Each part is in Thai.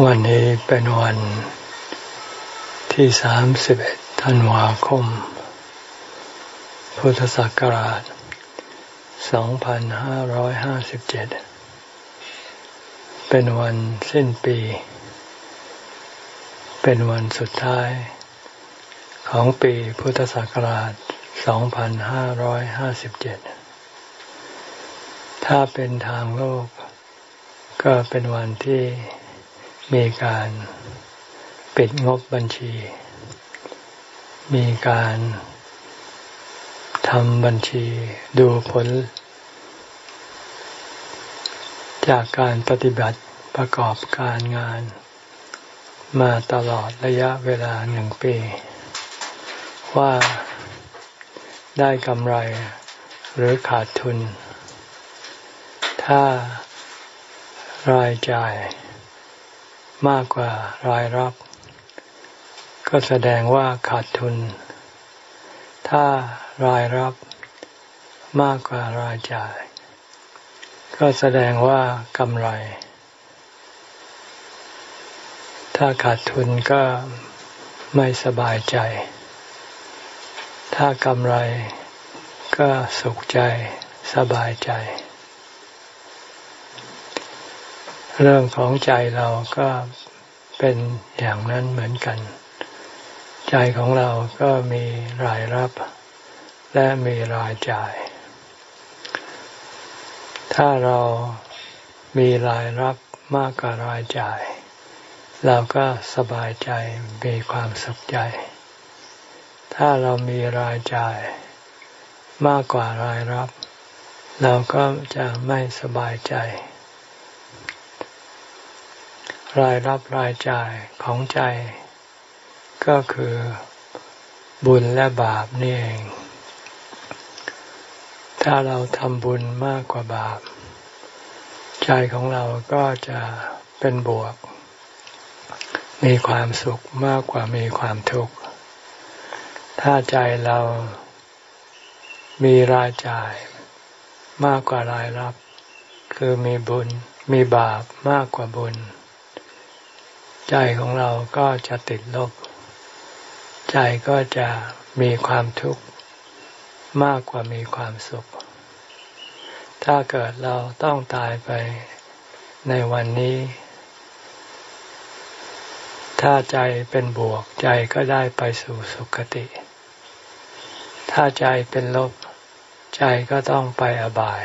วันนี้เป็นวันที่สามสิบเอ็ดธันวาคม พุทธศักราชสองพันห้าร้อยห้าสิบเจ็ดเป็นวันสิ้นปี เป็นวันสุดท้ายของปีพุทธศักราชสองพันห้าร้อยห้าสิบเจ็ดถ้าเป็นทางโลก ก็เป็นวันที่ มีการปิดงบบัญชี มีการทำบัญชีดูผล จากการปฏิบัติประกอบการงาน มาตลอดระยะเวลาหนึ่งปี ว่าได้กำไรหรือขาดทุน ถ้ารายจ่าย มากกว่ารายรับ ก็แสดงว่าขาดทุน ถ้ารายรับมากกว่ารายจ่าย ก็แสดงว่ากำไร ถ้าขาดทุนก็ไม่สบายใจ ถ้ากำไรก็สุขใจสบายใจ เรื่องของใจเราก็เป็นอย่างนั้นเหมือนกัน ใจของเราก็มีรายรับ และมีรายจ่าย ถ้าเรามีรายรับมากกว่ารายจ่าย เราก็สบายใจมีความสุขใจ ถ้าเรามีรายจ่ายมากกว่ารายรับ เราก็จะไม่สบายใจ รายรับรายจ่ายของใจ ก็คือบุญและบาปนี่เอง ถ้าเราทำบุญมากกว่าบาป ใจของเราก็จะเป็นบวก มีความสุขมากกว่ามีความทุกข์ ถ้าใจเรามีรายจ่ายมากกว่ารายรับ คือมีบุญมีบาปมากกว่าบุญ ใจของเราก็จะติดลบ ใจก็จะมีความทุกข์มากกว่ามีความสุข ถ้าเกิดเราต้องตายไปในวันนี้ ถ้าใจเป็นบวกใจก็ได้ไปสู่สุคติ ถ้าใจเป็นลบ ใจก็ต้องไปอบาย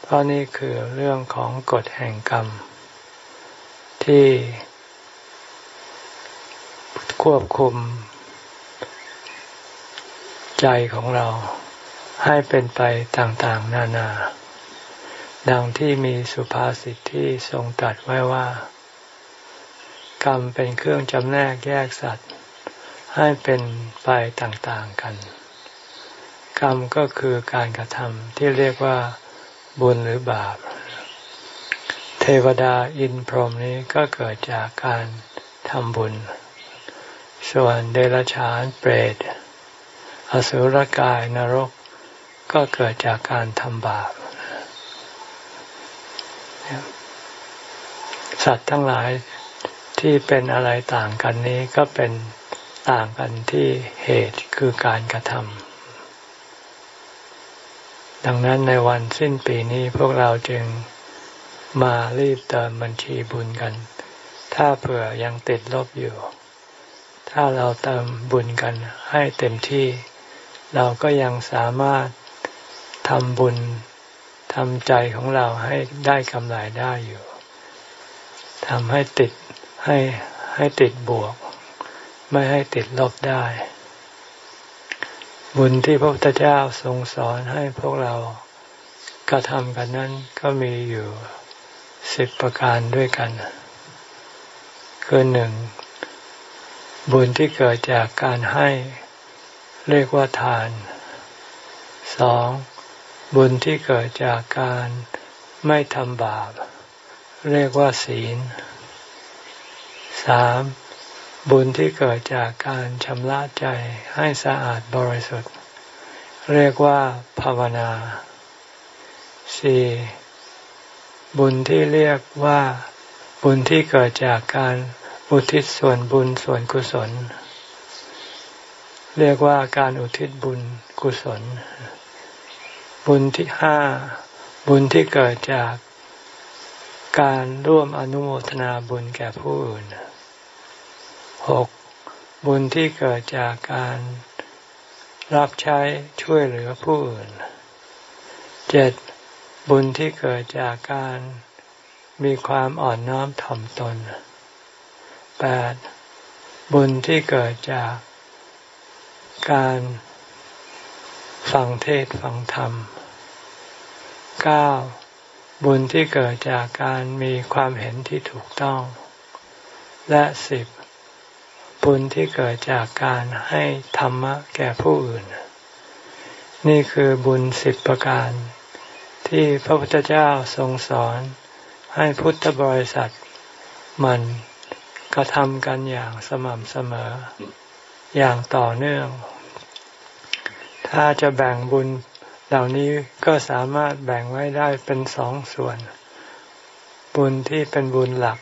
เพราะนี่คือเรื่องของกฎแห่งกรรม ที่ควบคุมใจของเราให้เป็นไปต่างๆ นานา ดังที่มีสุภาษิตที่ทรงตรัสไว้ว่า กรรมเป็นเครื่องจำแนกแยกสัตว์ ให้เป็นไปต่างๆกัน กรรมก็คือการกระทำที่เรียกว่าบุญหรือบาป ทวดาอินพรหมนี้ก็เกิดจากการทำบุญ ส่วนเดรัจฉานเปรต อสุรกายนรก ก็เกิดจากการทำบาป สัตว์ทั้งหลายที่เป็นอะไรต่างกันนี้ก็เป็นต่างกันที่เหตุคือการกระทำดังนั้นในวันสิ้นปีนี้พวกเราจึง มารีบเติมบัญชีบุญกัน ถ้าเผื่อยังติดลบอยู่ ถ้าเราเติมบุญกันให้เต็มที่ เราก็ยังสามารถทำบุญทำใจของเราให้ได้กำไรได้อยู่ทำให้ติดให้ให้ติดบวก ไม่ให้ติดลบได้ บุญที่พระพุทธเจ้าทรงสอนให้พวกเรากระทำกันนั้นก็มีอยู่ สิบประการด้วยกัน คือหนึ่งบุญที่เกิดจากการให้เรียกว่าทานสองบุญที่เกิดจากการไม่ทำบาป เรียกว่าศีลสามบุญที่เกิดจากการชำระใจให้สะอาดบริสุทธิ์ เรียกว่าภาวนาสี่ บุญที่เรียกว่าบุญที่เกิดจากการอุทิศส่วนบุญส่วนกุศล เรียกว่าการอุทิศบุญกุศล บุญที่ห้าบุญที่เกิดจากการร่วมอนุโมทนาบุญแก่ผู้อื่นหกบุญที่เกิดจากการรับใช้ช่วยเหลือผู้อื่นเจ็ด บุญที่เกิดจากการมีความอ่อนน้อมถ่อมตนแปดบุญที่เกิดจากการฟังเทศฟังธรรมเก้าบุญที่เกิดจากการมีความเห็นที่ถูกต้อง และสิบบุญที่เกิดจากการให้ธรรมะแก่ผู้อื่น นี่คือบุญสิบประการ ที่พระพุทธเจ้าทรงสอนให้พุทธบริษัทมันกระทำกันอย่างสม่ำเสมอ อย่างต่อเนื่อง ถ้าจะแบ่งบุญเหล่านี้ก็สามารถแบ่งไว้ได้เป็นสองส่วน บุญที่เป็นบุญหลัก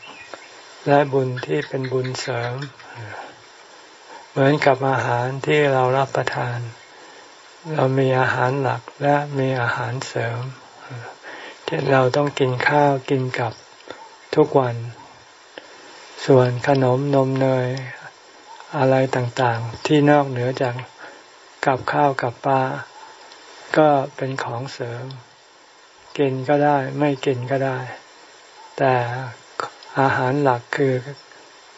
และบุญที่เป็นบุญเสริม เหมือนกับอาหารที่เรารับประทาน เรามีอาหารหลักและมีอาหารเสริม เช่นเราต้องกินข้าวกินกับทุกวัน ส่วนขนมนมเนยอะไรต่างๆ ที่นอกเหนือจากกับข้าวกับปลาก็เป็นของเสริม กินก็ได้ไม่กินก็ได้ แต่อาหารหลักคือ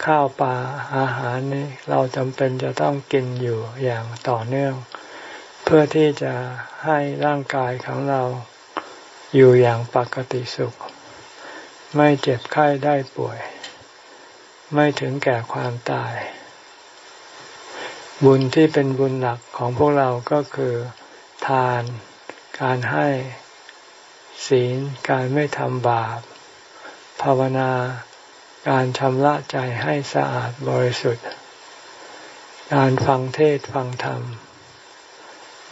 ข้าวปลาอาหารนี้เราจำเป็นจะต้องกินอยู่อย่างต่อเนื่อง เพื่อที่จะให้ร่างกายของเรา อยู่อย่างปกติสุข ไม่เจ็บไข้ได้ป่วย ไม่ถึงแก่ความตาย บุญที่เป็นบุญหลักของพวกเราก็คือ ทาน การให้ ศีล การไม่ทำบาป ภาวนา การชำระใจให้สะอาดบริสุทธิ์ การฟังเทศฟังธรรม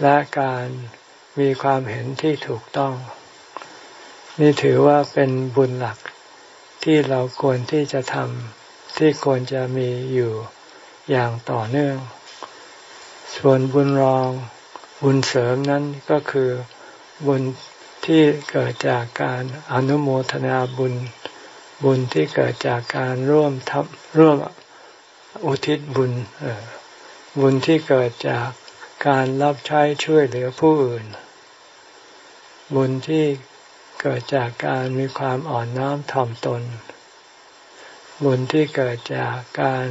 และการมีความเห็นที่ถูกต้อง นี่ถือว่าเป็นบุญหลักที่เราควรที่จะทำที่ควรจะมีอยู่อย่างต่อเนื่อง ส่วนบุญรองบุญเสริมนั้นก็คือบุญที่เกิดจากการอนุโมทนาบุญ บุญที่เกิดจากการร่วมทำร่วมอุทิศบุญบุญที่เกิดจากการรับใช้ช่วยเหลือผู้อื่น บุญที่ เกิดจากการมีความอ่อนน้อมถ่อมตน บุญที่เกิดจากการ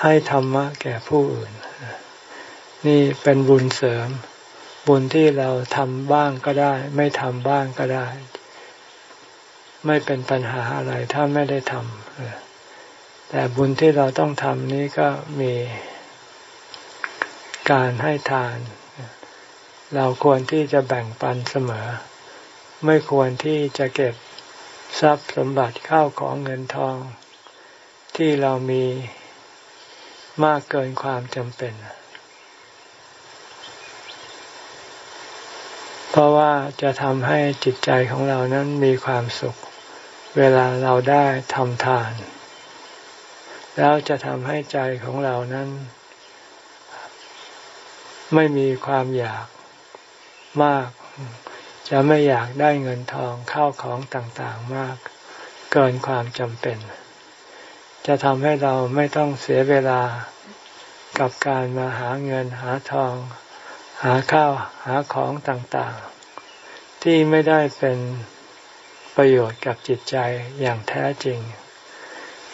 ให้ธรรมะแก่ผู้อื่น นี่เป็นบุญเสริม บุญที่เราทำบ้างก็ได้ ไม่ทำบ้างก็ได้ ไม่เป็นปัญหาอะไรถ้าไม่ได้ทำแต่บุญที่เราต้องทำนี้ก็มีการให้ทาน เราควรที่จะแบ่งปันเสมอ ไม่ควรที่จะเก็บทรัพย์สมบัติเข้าของเงินทอง ที่เรามีมากเกินความจำเป็น เพราะว่าจะทำให้จิตใจของเรานั้นมีความสุข เวลาเราได้ทำทาน แล้วจะทำให้ใจของเรานั้น ไม่มีความอยาก มาก จะไม่อยากได้เงินทองเข้าของต่างๆมาก เกินความจำเป็น จะทำให้เราไม่ต้องเสียเวลากับการมาหาเงินหาทอง หาข้าวหาของต่างๆ ที่ไม่ได้เป็นประโยชน์กับจิตใจอย่างแท้จริง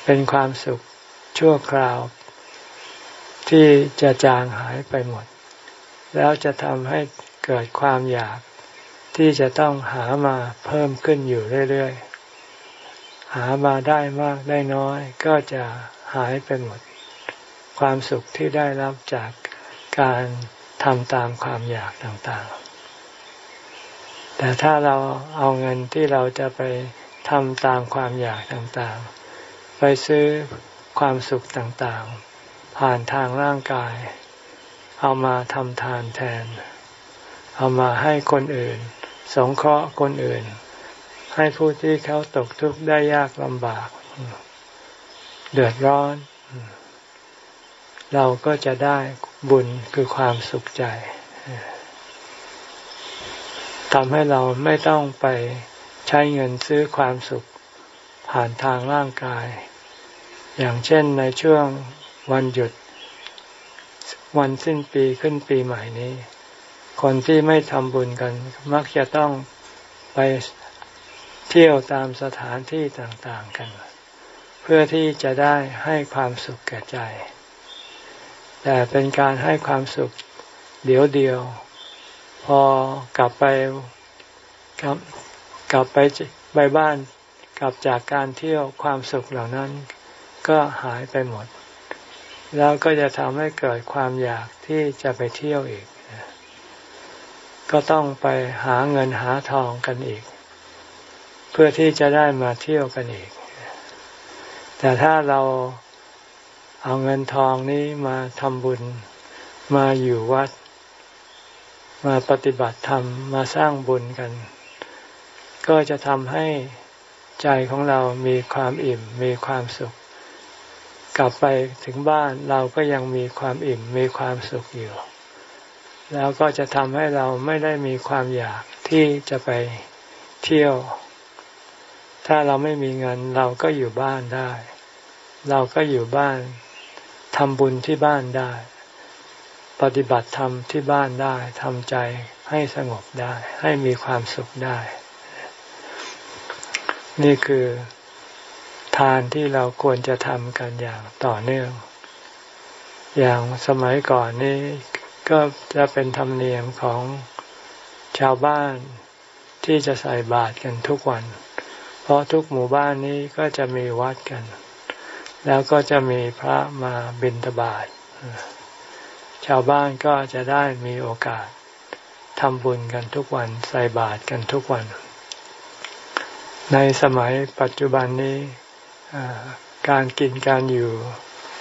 เป็นความสุขชั่วคราว ที่จะจางหายไปหมด แล้วจะทำให้ เกิดความอยากที่จะต้องหามาเพิ่มขึ้นอยู่เรื่อยๆ หามาได้มากได้น้อย ก็จะหายไปหมด ความสุขที่ได้รับจากการทำตามความอยากต่างๆ แต่ถ้าเราเอาเงินที่เราจะไปทำตามความอยากต่างๆ ไปซื้อความสุขต่างๆ ผ่านทางร่างกาย เอามาทำทานแทน เอามาให้คนอื่น สงเคราะห์คนอื่น ให้ผู้ที่เขาตกทุกข์ได้ยากลำบาก เดือดร้อน เราก็จะได้บุญคือความสุขใจทำให้เราไม่ต้องไปใช้เงินซื้อความสุขผ่านทางร่างกาย อย่างเช่นในช่วงวันหยุด วันสิ้นปีขึ้นปีใหม่นี้ คนที่ไม่ทำบุญกัน มักจะต้องไปเที่ยวตามสถานที่ต่างๆกัน เพื่อที่จะได้ให้ความสุขแก่ใจ แต่เป็นการให้ความสุขเดียวเดียว พอกลับไปกลับกลับไปไปบ้านกลับจากการเที่ยวความสุขเหล่านั้น ก็หายไปหมด แล้วก็จะทำให้เกิดความอยากที่จะไปเที่ยวอีก ก็ต้องไปหาเงินหาทองกันอีก เพื่อที่จะได้มาเที่ยวกันอีก แต่ถ้าเราเอาเงินทองนี้มาทำบุญมาอยู่วัด มาปฏิบัติธรรมมาสร้างบุญกัน ก็จะทำให้ใจของเรามีความอิ่มมีความสุข กลับไปถึงบ้านเราก็ยังมีความอิ่มมีความสุขอยู่ แล้วก็จะทำให้เราไม่ได้มีความอยากที่จะไปเที่ยว ถ้าเราไม่มีเงินเราก็อยู่บ้านได้ เราก็อยู่บ้านทำบุญที่บ้านได้ ปฏิบัติธรรมที่บ้านได้ทำใจให้สงบได้ ให้มีความสุขได้ นี่คือทานที่เราควรจะทำกันอย่างต่อเนื่อง อย่างสมัยก่อนนี้ ก็จะเป็นธรรมเนียมของชาวบ้านที่จะใส่บาตรกันทุกวัน เพราะทุกหมู่บ้านนี้ก็จะมีวัดกัน แล้วก็จะมีพระมาบิณฑบาตชาวบ้านก็จะได้มีโอกาสทำบุญกันทุกวันใส่บาตรกันทุกวัน ในสมัยปัจจุบันนี้การกินการอยู่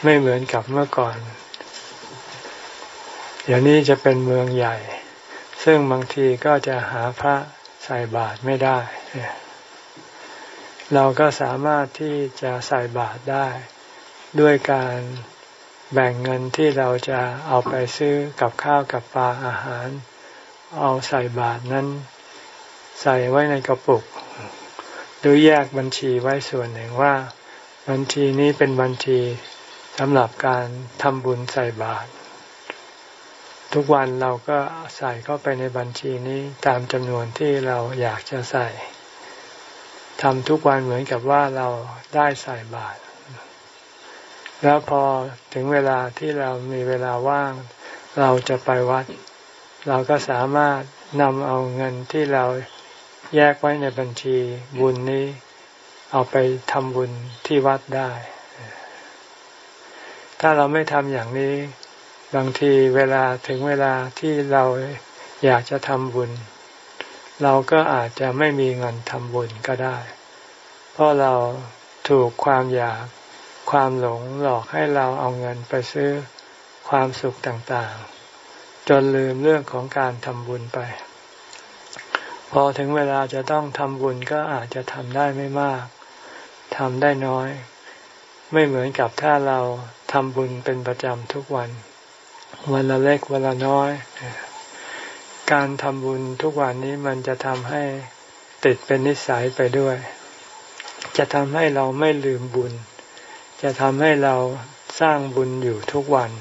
ไม่เหมือนกับเมื่อก่อน เดี๋ยวนี้จะเป็นเมืองใหญ่ ซึ่งบางทีก็จะหาพระใส่บาตรไม่ได้ เราก็สามารถที่จะใส่บาตรได้ ด้วยการแบ่งเงินที่เราจะเอาไปซื้อกับข้าวกับปลาอาหาร เอาใส่บาตรนั้น ใส่ไว้ในกระปุก หรือแยกบัญชีไว้ส่วนหนึ่งว่า บัญชีนี้เป็นบัญชีสำหรับการทำบุญใส่บาตร ทุกวันเราก็ใส่เข้าไปในบัญชีนี้ตามจำนวนที่เราอยากจะใส่ทำทุกวันเหมือนกับว่าเราได้ใส่บาตรแล้วพอถึงเวลาที่เรามีเวลาว่าง เราจะไปวัด เราก็สามารถนำเอาเงินที่เราแยกไว้ในบัญชีบุญนี้ เอาไปทำบุญที่วัดได้ ถ้าเราไม่ทำอย่างนี้ บางทีเวลาถึงเวลาที่เราอยากจะทำบุญ เราก็อาจจะไม่มีเงินทำบุญก็ได้ เพราะเราถูกความอยากความหลงหลอกให้เราเอาเงินไปซื้อความสุขต่างๆ จนลืมเรื่องของการทำบุญไป พอถึงเวลาจะต้องทำบุญก็อาจจะทำได้ไม่มากทำได้น้อย ไม่เหมือนกับถ้าเราทำบุญเป็นประจำทุกวัน วันละเล็กวันละน้อย การทำบุญทุกวันนี้มันจะทำให้ติดเป็นนิสัยไปด้วย จะทำให้เราไม่ลืมบุญ จะทำให้เราสร้างบุญอยู่ทุกวัน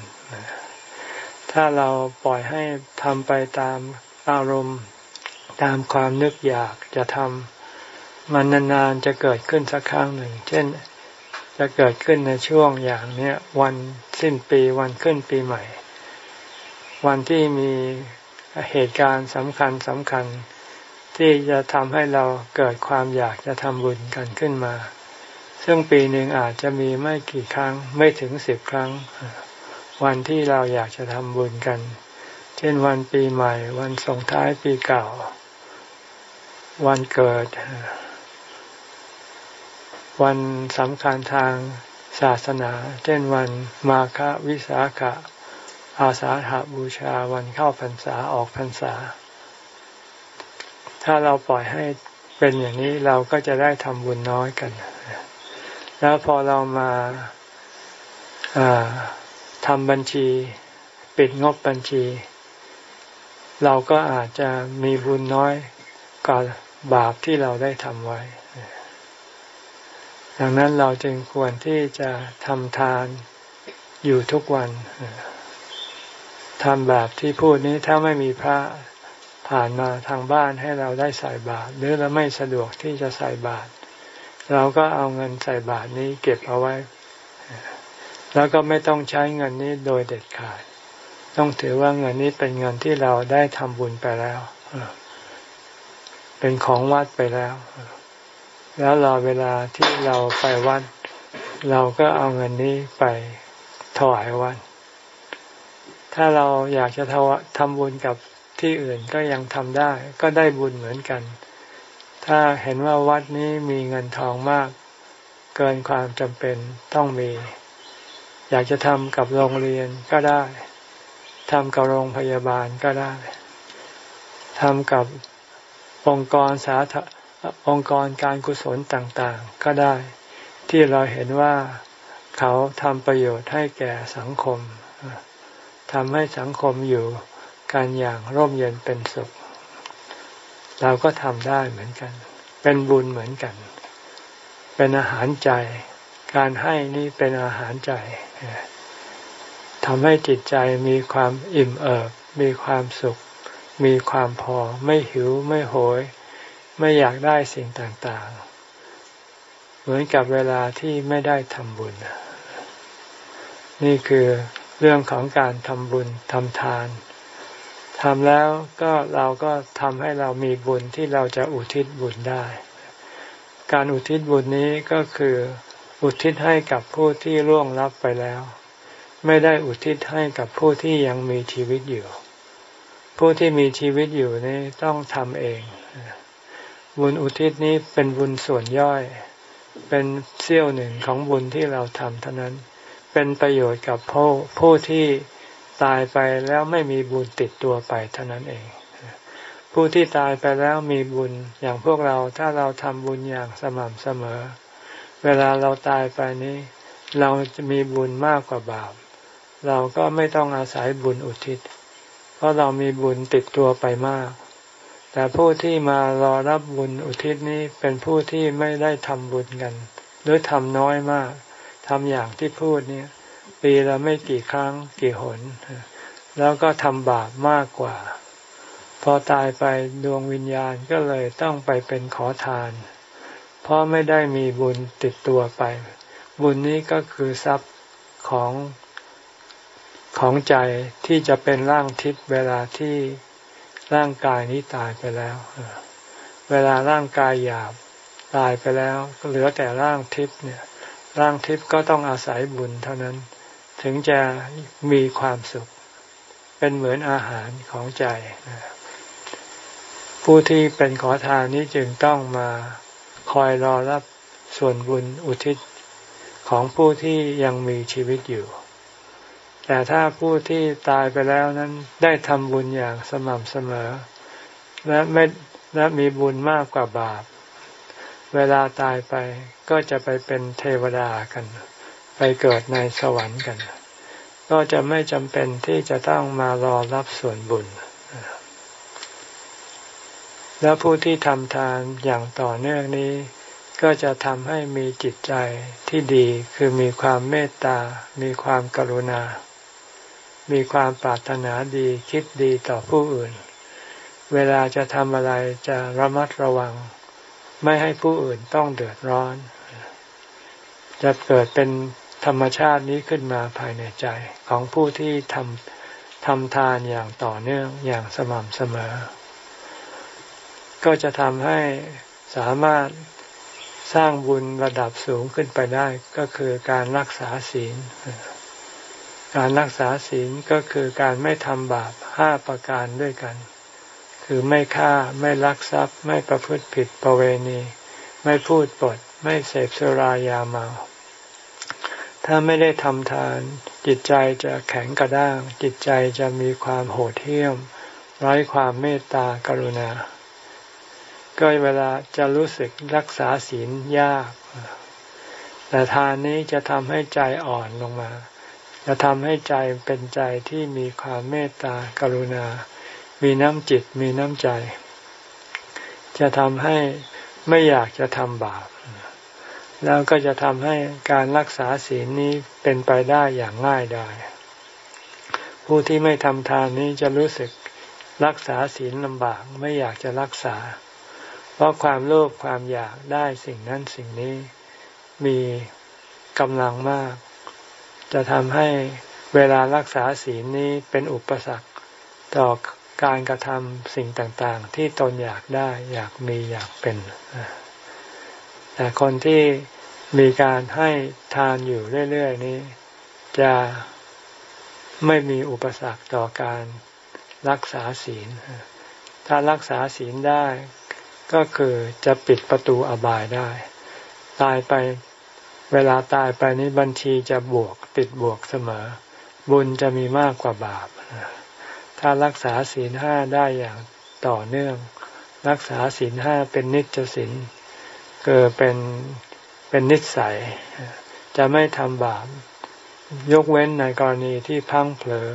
ถ้าเราปล่อยให้ทำไปตามอารมณ์ ตามความนึกอยากจะทำมันนานๆจะเกิดขึ้นสักครั้งหนึ่ง เช่นจะเกิดขึ้นในช่วงอย่างเนี้ยวันสิ้นปีวันขึ้นปีใหม่ วันที่มีเหตุการณ์สำคัญสำคัญ ที่จะทำให้เราเกิดความอยากจะทำบุญกันขึ้นมา ซึ่งปีหนึ่งอาจจะมีไม่กี่ครั้งไม่ถึงสิบครั้ง วันที่เราอยากจะทำบุญกัน เช่นวันปีใหม่ วันส่งท้ายปีเก่า วันเกิด วันสำคัญทางศาสนา เช่นวันมาฆวิสาขะ อาสาหาบูชาวันเข้าพรรษาออกพรรษา ถ้าเราปล่อยให้เป็นอย่างนี้เราก็จะได้ทำบุญน้อยกัน แล้วพอเรามาทำบัญชี ปิดงบบัญชี เราก็อาจจะมีบุญน้อยกว่าบาปที่เราได้ทำไว้ ดังนั้นเราจึงควรที่จะทำทานอยู่ทุกวัน ทำแบบที่พูดนี้ถ้าไม่มีพระผ่านมาทางบ้านให้เราได้ใส่บาตรหรือเราไม่สะดวกที่จะใส่บาตรเราก็เอาเงินใส่บาตรนี้เก็บเอาไว้ แล้วก็ไม่ต้องใช้เงินนี้โดยเด็ดขาด ต้องถือว่าเงินนี้เป็นเงินที่เราได้ทำบุญไปแล้วเป็นของวัดไปแล้ว แล้วรอเวลาที่เราไปวัด เราก็เอาเงินนี้ไปถวายวัด ถ้าเราอยากจะทำบุญกับที่อื่นก็ยังทำได้ ก็ได้บุญเหมือนกัน ถ้าเห็นว่าวัดนี้มีเงินทองมาก เกินความจำเป็นต้องมี อยากจะทำกับโรงเรียนก็ได้ทำกับโรงพยาบาลก็ได้ทำกับองค์กรสาธองค์กรการกุศลต่างๆ ก็ได้ ที่เราเห็นว่าเขาทำประโยชน์ให้แก่สังคม ทำให้สังคมอยู่กันอย่างร่มเย็นเป็นสุข เราก็ทำได้เหมือนกัน เป็นบุญเหมือนกัน เป็นอาหารใจ การให้นี่เป็นอาหารใจทำให้จิตใจมีความอิ่มเอิบ มีความสุข มีความพอ ไม่หิว ไม่โหย ไม่อยากได้สิ่งต่างๆ เหมือนกับเวลาที่ไม่ได้ทำบุญ นี่คือ เรื่องของการทำบุญทำทานทำแล้วก็เราก็ทำให้เรามีบุญที่เราจะอุทิศบุญได้ การอุทิศบุญนี้ก็คืออุทิศให้กับผู้ที่ร่วงลับไปแล้ว ไม่ได้อุทิศให้กับผู้ที่ยังมีชีวิตอยู่ ผู้ที่มีชีวิตอยู่นี้ต้องทำเอง บุญอุทิศนี้เป็นบุญส่วนย่อย เป็นเสี้ยวหนึ่งของบุญที่เราทำเท่านั้น เป็นประโยชน์กับผู้ผู้ที่ตายไปแล้วไม่มีบุญติดตัวไปเท่านั้นเอง ผู้ที่ตายไปแล้วมีบุญอย่างพวกเราถ้าเราทำบุญอย่างสม่ำเสมอ เวลาเราตายไปนี้ เราจะมีบุญมากกว่าบาป เราก็ไม่ต้องอาศัยบุญอุทิศ เพราะเรามีบุญติดตัวไปมาก แต่ผู้ที่มารอรับบุญอุทิศนี้เป็นผู้ที่ไม่ได้ทำบุญกัน หรือทำน้อยมาก ทำอย่างที่พูดเนี่ย ปีละไม่กี่ครั้งกี่หน แล้วก็ทำบาปมากกว่า พอตายไปดวงวิญญาณก็เลยต้องไปเป็นขอทาน เพราะไม่ได้มีบุญติดตัวไป บุญนี้ก็คือทรัพย์ของของใจที่จะเป็นร่างทิพย์เวลาที่ร่างกายนี้ตายไปแล้ว เวลาร่างกายหยาบตายไปแล้วเหลือแต่ร่างทิพย์เนี่ย ร่างทิพย์ก็ต้องอาศัยบุญเท่านั้น ถึงจะมีความสุข เป็นเหมือนอาหารของใจ ผู้ที่เป็นขอทานนี้จึงต้องมาคอยรอรับส่วนบุญอุทิศของผู้ที่ยังมีชีวิตอยู่ แต่ถ้าผู้ที่ตายไปแล้วนั้นได้ทำบุญอย่างสม่ำเสมอ และไม่และมีบุญมากกว่าบาป เวลาตายไป ก็จะไปเป็นเทวดากัน ไปเกิดในสวรรค์กัน ก็จะไม่จำเป็นที่จะต้องมารอรับส่วนบุญ แล้วผู้ที่ทำทานอย่างต่อเนื่องนี้ ก็จะทำให้มีจิตใจที่ดีคือมีความเมตตา มีความกรุณา มีความปรารถนาดีคิดดีต่อผู้อื่น เวลาจะทำอะไรจะระมัดระวังไม่ให้ผู้อื่นต้องเดือดร้อน จะเกิดเป็นธรรมชาตินี้ขึ้นมาภายในใจของผู้ที่ทำทำทานอย่างต่อเนื่องอย่างสม่ำเสมอ ก็จะทำให้สามารถสร้างบุญระดับสูงขึ้นไปได้ก็คือการรักษาศีล การรักษาศีลก็คือการไม่ทำบาปห้าประการด้วยกัน คือไม่ฆ่าไม่ลักทรัพย์ ไม่ประพฤติผิดประเวณี ไม่พูดปด ไม่เสพสุรายาเมา ถ้าไม่ได้ทำทาน จิตใจจะแข็งกระด้าง จิตใจจะมีความโหดเหี้ยมไร้ความเมตตากรุณา ก็เวลาจะรู้สึกรักษาศีลยาก แต่ทานนี้จะทำให้ใจอ่อนลงมา จะทำให้ใจเป็นใจที่มีความเมตตากรุณา มีน้ำจิตมีน้ำใจ จะทำให้ไม่อยากจะทำบาป แล้วก็จะทำให้การรักษาศีลนี้เป็นไปได้อย่างง่ายดายผู้ที่ไม่ทำทานนี้จะรู้สึกรักษาศีลลำบากไม่อยากจะรักษา เพราะความโลภความอยากได้สิ่งนั้นสิ่งนี้มีกำลังมาก จะทำให้เวลารักษาศีลนี้เป็นอุปสรรคต่อการกระทำสิ่งต่างๆ ที่ตนอยากได้อยากมีอยากเป็น แต่คนที่มีการให้ทานอยู่เรื่อยๆนี้ จะไม่มีอุปสรรคต่อการรักษาศีล ถ้ารักษาศีลได้ก็คือจะปิดประตูอบายได้ ตายไปเวลาตายไปนี้บัญชีจะบวกติดบวกเสมอ บุญจะมีมากกว่าบาป ถ้ารักษาศีลห้าได้อย่างต่อเนื่อง รักษาศีลห้าเป็นนิจศีล เกิดเป็นเป็นนิสัย จะไม่ทำบาปยกเว้นในกรณีที่พังเผลอ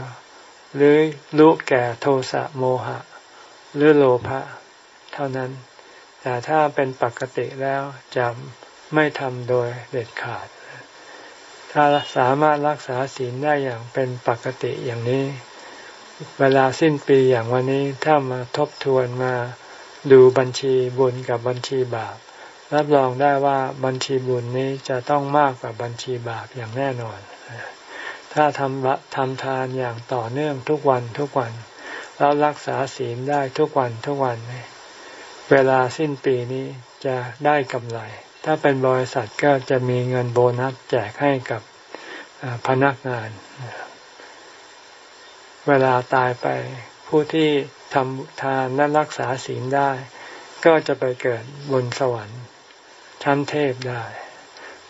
หรือรู้แก่โทสะโมหะ หรือโลภะเท่านั้น แต่ถ้าเป็นปกติแล้วจะไม่ทำโดยเด็ดขาด ถ้าสามารถรักษาศีลได้อย่างเป็นปกติอย่างนี้ เวลาสิ้นปีอย่างวันนี้ถ้ามาทบทวนมาดูบัญชีบุญกับบัญชีบาป รับรองได้ว่าบัญชีบุญนี้จะต้องมากกว่าบัญชีบาปอย่างแน่นอน ถ้าทำทำทานอย่างต่อเนื่องทุกวันทุกวัน แล้วรักษาศีลได้ทุกวันทุกวัน เวลาสิ้นปีนี้จะได้กำไร ถ้าเป็นบริษัทก็จะมีเงินโบนัสแจกให้กับพนักงาน เวลาตายไปผู้ที่ทำทานและรักษาศีลได้ ก็จะไปเกิดบนสวรรค์ ชั้นเทพได้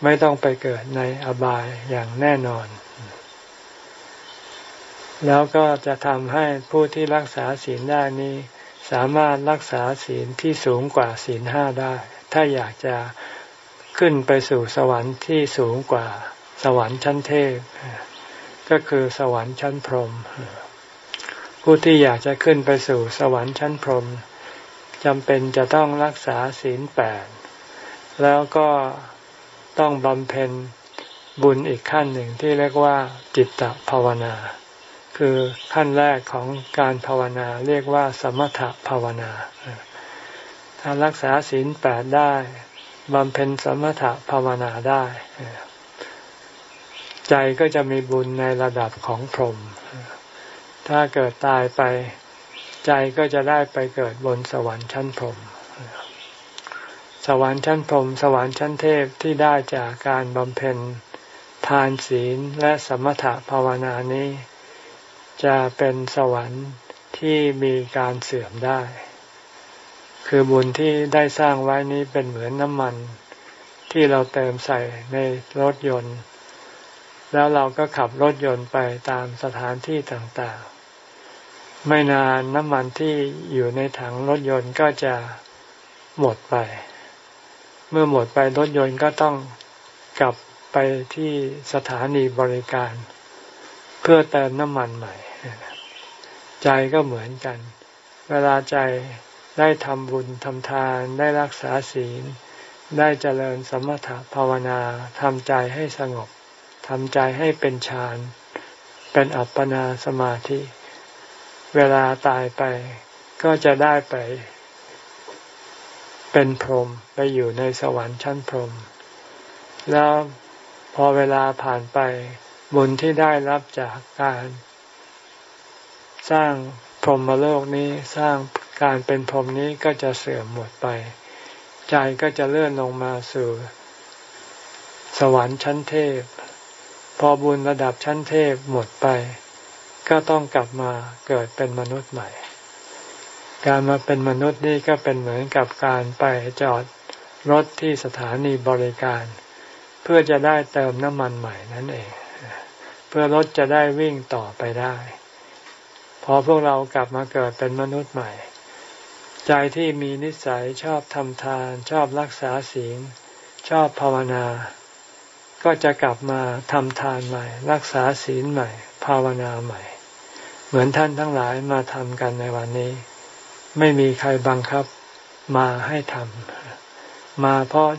ไม่ต้องไปเกิดในอบายอย่างแน่นอน แล้วก็จะทำให้ผู้ที่รักษาศีลได้นี้ สามารถรักษาศีลที่สูงกว่าศีลห้าได้ ถ้าอยากจะขึ้นไปสู่สวรรค์ที่สูงกว่าสวรรค์ชั้นเทพ ก็คือสวรรค์ชั้นพรหมผู้ที่อยากจะขึ้นไปสู่สวรรค์ชั้นพรหมจำเป็นจะต้องรักษาศีลแปด แล้วก็ต้องบำเพ็ญบุญอีกขั้นหนึ่งที่เรียกว่าจิตตภาวนา คือขั้นแรกของการภาวนาเรียกว่าสมถภาวนา ถ้ารักษาศีลแปดได้บำเพ็ญสมถภาวนาได้ ใจก็จะมีบุญในระดับของพรหมถ้าเกิดตายไป ใจก็จะได้ไปเกิดบนสวรรค์ชั้นพรหม สวรรค์ชั้นพรมสวรรค์ชั้นเทพที่ได้จากการบำเพ็ญทานศีลและสมถะภาวนานี้ จะเป็นสวรรค์ที่มีการเสื่อมได้ คือบุญที่ได้สร้างไว้นี้เป็นเหมือนน้ำมัน ที่เราเติมใส่ในรถยนต์ แล้วเราก็ขับรถยนต์ไปตามสถานที่ต่างๆ ไม่นานน้ำมันที่อยู่ในถังรถยนต์ก็จะหมดไป เมื่อหมดไปรถยนต์ก็ต้องกลับไปที่สถานีบริการ เพื่อเติมน้ำมันใหม่ ใจก็เหมือนกัน เวลาใจได้ทำบุญทำทาน ได้รักษาศีล ได้เจริญสมถภาวนาทำใจให้สงบทำใจให้เป็นฌาน เป็นอัปปนาสมาธิ เวลาตายไปก็จะได้ไป เป็นพรหม อยู่ในสวรรค์ชั้นพรหมแล้วพอเวลาผ่านไป บุญที่ได้รับจากการ สร้างพรหมโลกนี้สร้างการเป็นพรหมนี้ก็จะเสื่อมหมดไป ใจก็จะเลื่อนลงมาสู่ สวรรค์ชั้นเทพ พอบุญระดับชั้นเทพหมดไป ก็ต้องกลับมาเกิดเป็นมนุษย์ใหม่ การมาเป็นมนุษย์นี่ก็เป็นเหมือนกับการไปจอด รถที่สถานีบริการ เพื่อจะได้เติมน้ำมันใหม่นั่นเอง เพื่อรถจะได้วิ่งต่อไปได้ พอพวกเรากลับมาเกิดเป็นมนุษย์ใหม่ ใจที่มีนิสัยชอบทำทาน ชอบรักษาศีลชอบภาวนา ก็จะกลับมาทำทานใหม่ รักษาศีลใหม่ ภาวนาใหม่ เหมือนท่านทั้งหลายมาทำกันในวันนี้ ไม่มีใครบังคับมาให้ทำ มาเพราะ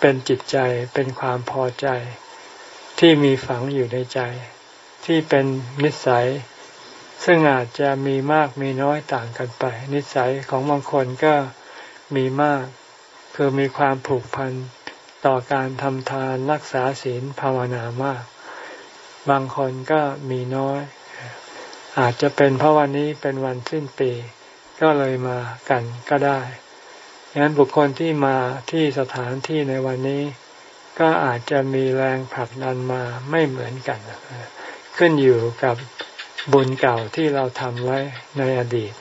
เป็นจิตใจเป็นความพอใจ ที่มีฝังอยู่ในใจ ที่เป็นนิสัย ซึ่งอาจจะมีมากมีน้อยต่างกันไป นิสัยของบางคนก็มีมาก คือมีความผูกพันต่อการทำทานรักษาศีลภาวนามาก บางคนก็มีน้อย อาจจะเป็นเพราะวันนี้เป็นวันสิ้นปี ก็เลยมากันก็ได้ ฉะนั้นบุคคลที่มาที่สถานที่ในวันนี้ ก็อาจจะมีแรงผลักดันมาไม่เหมือนกัน ขึ้นอยู่กับบุญเก่าที่เราทำไว้ในอดีต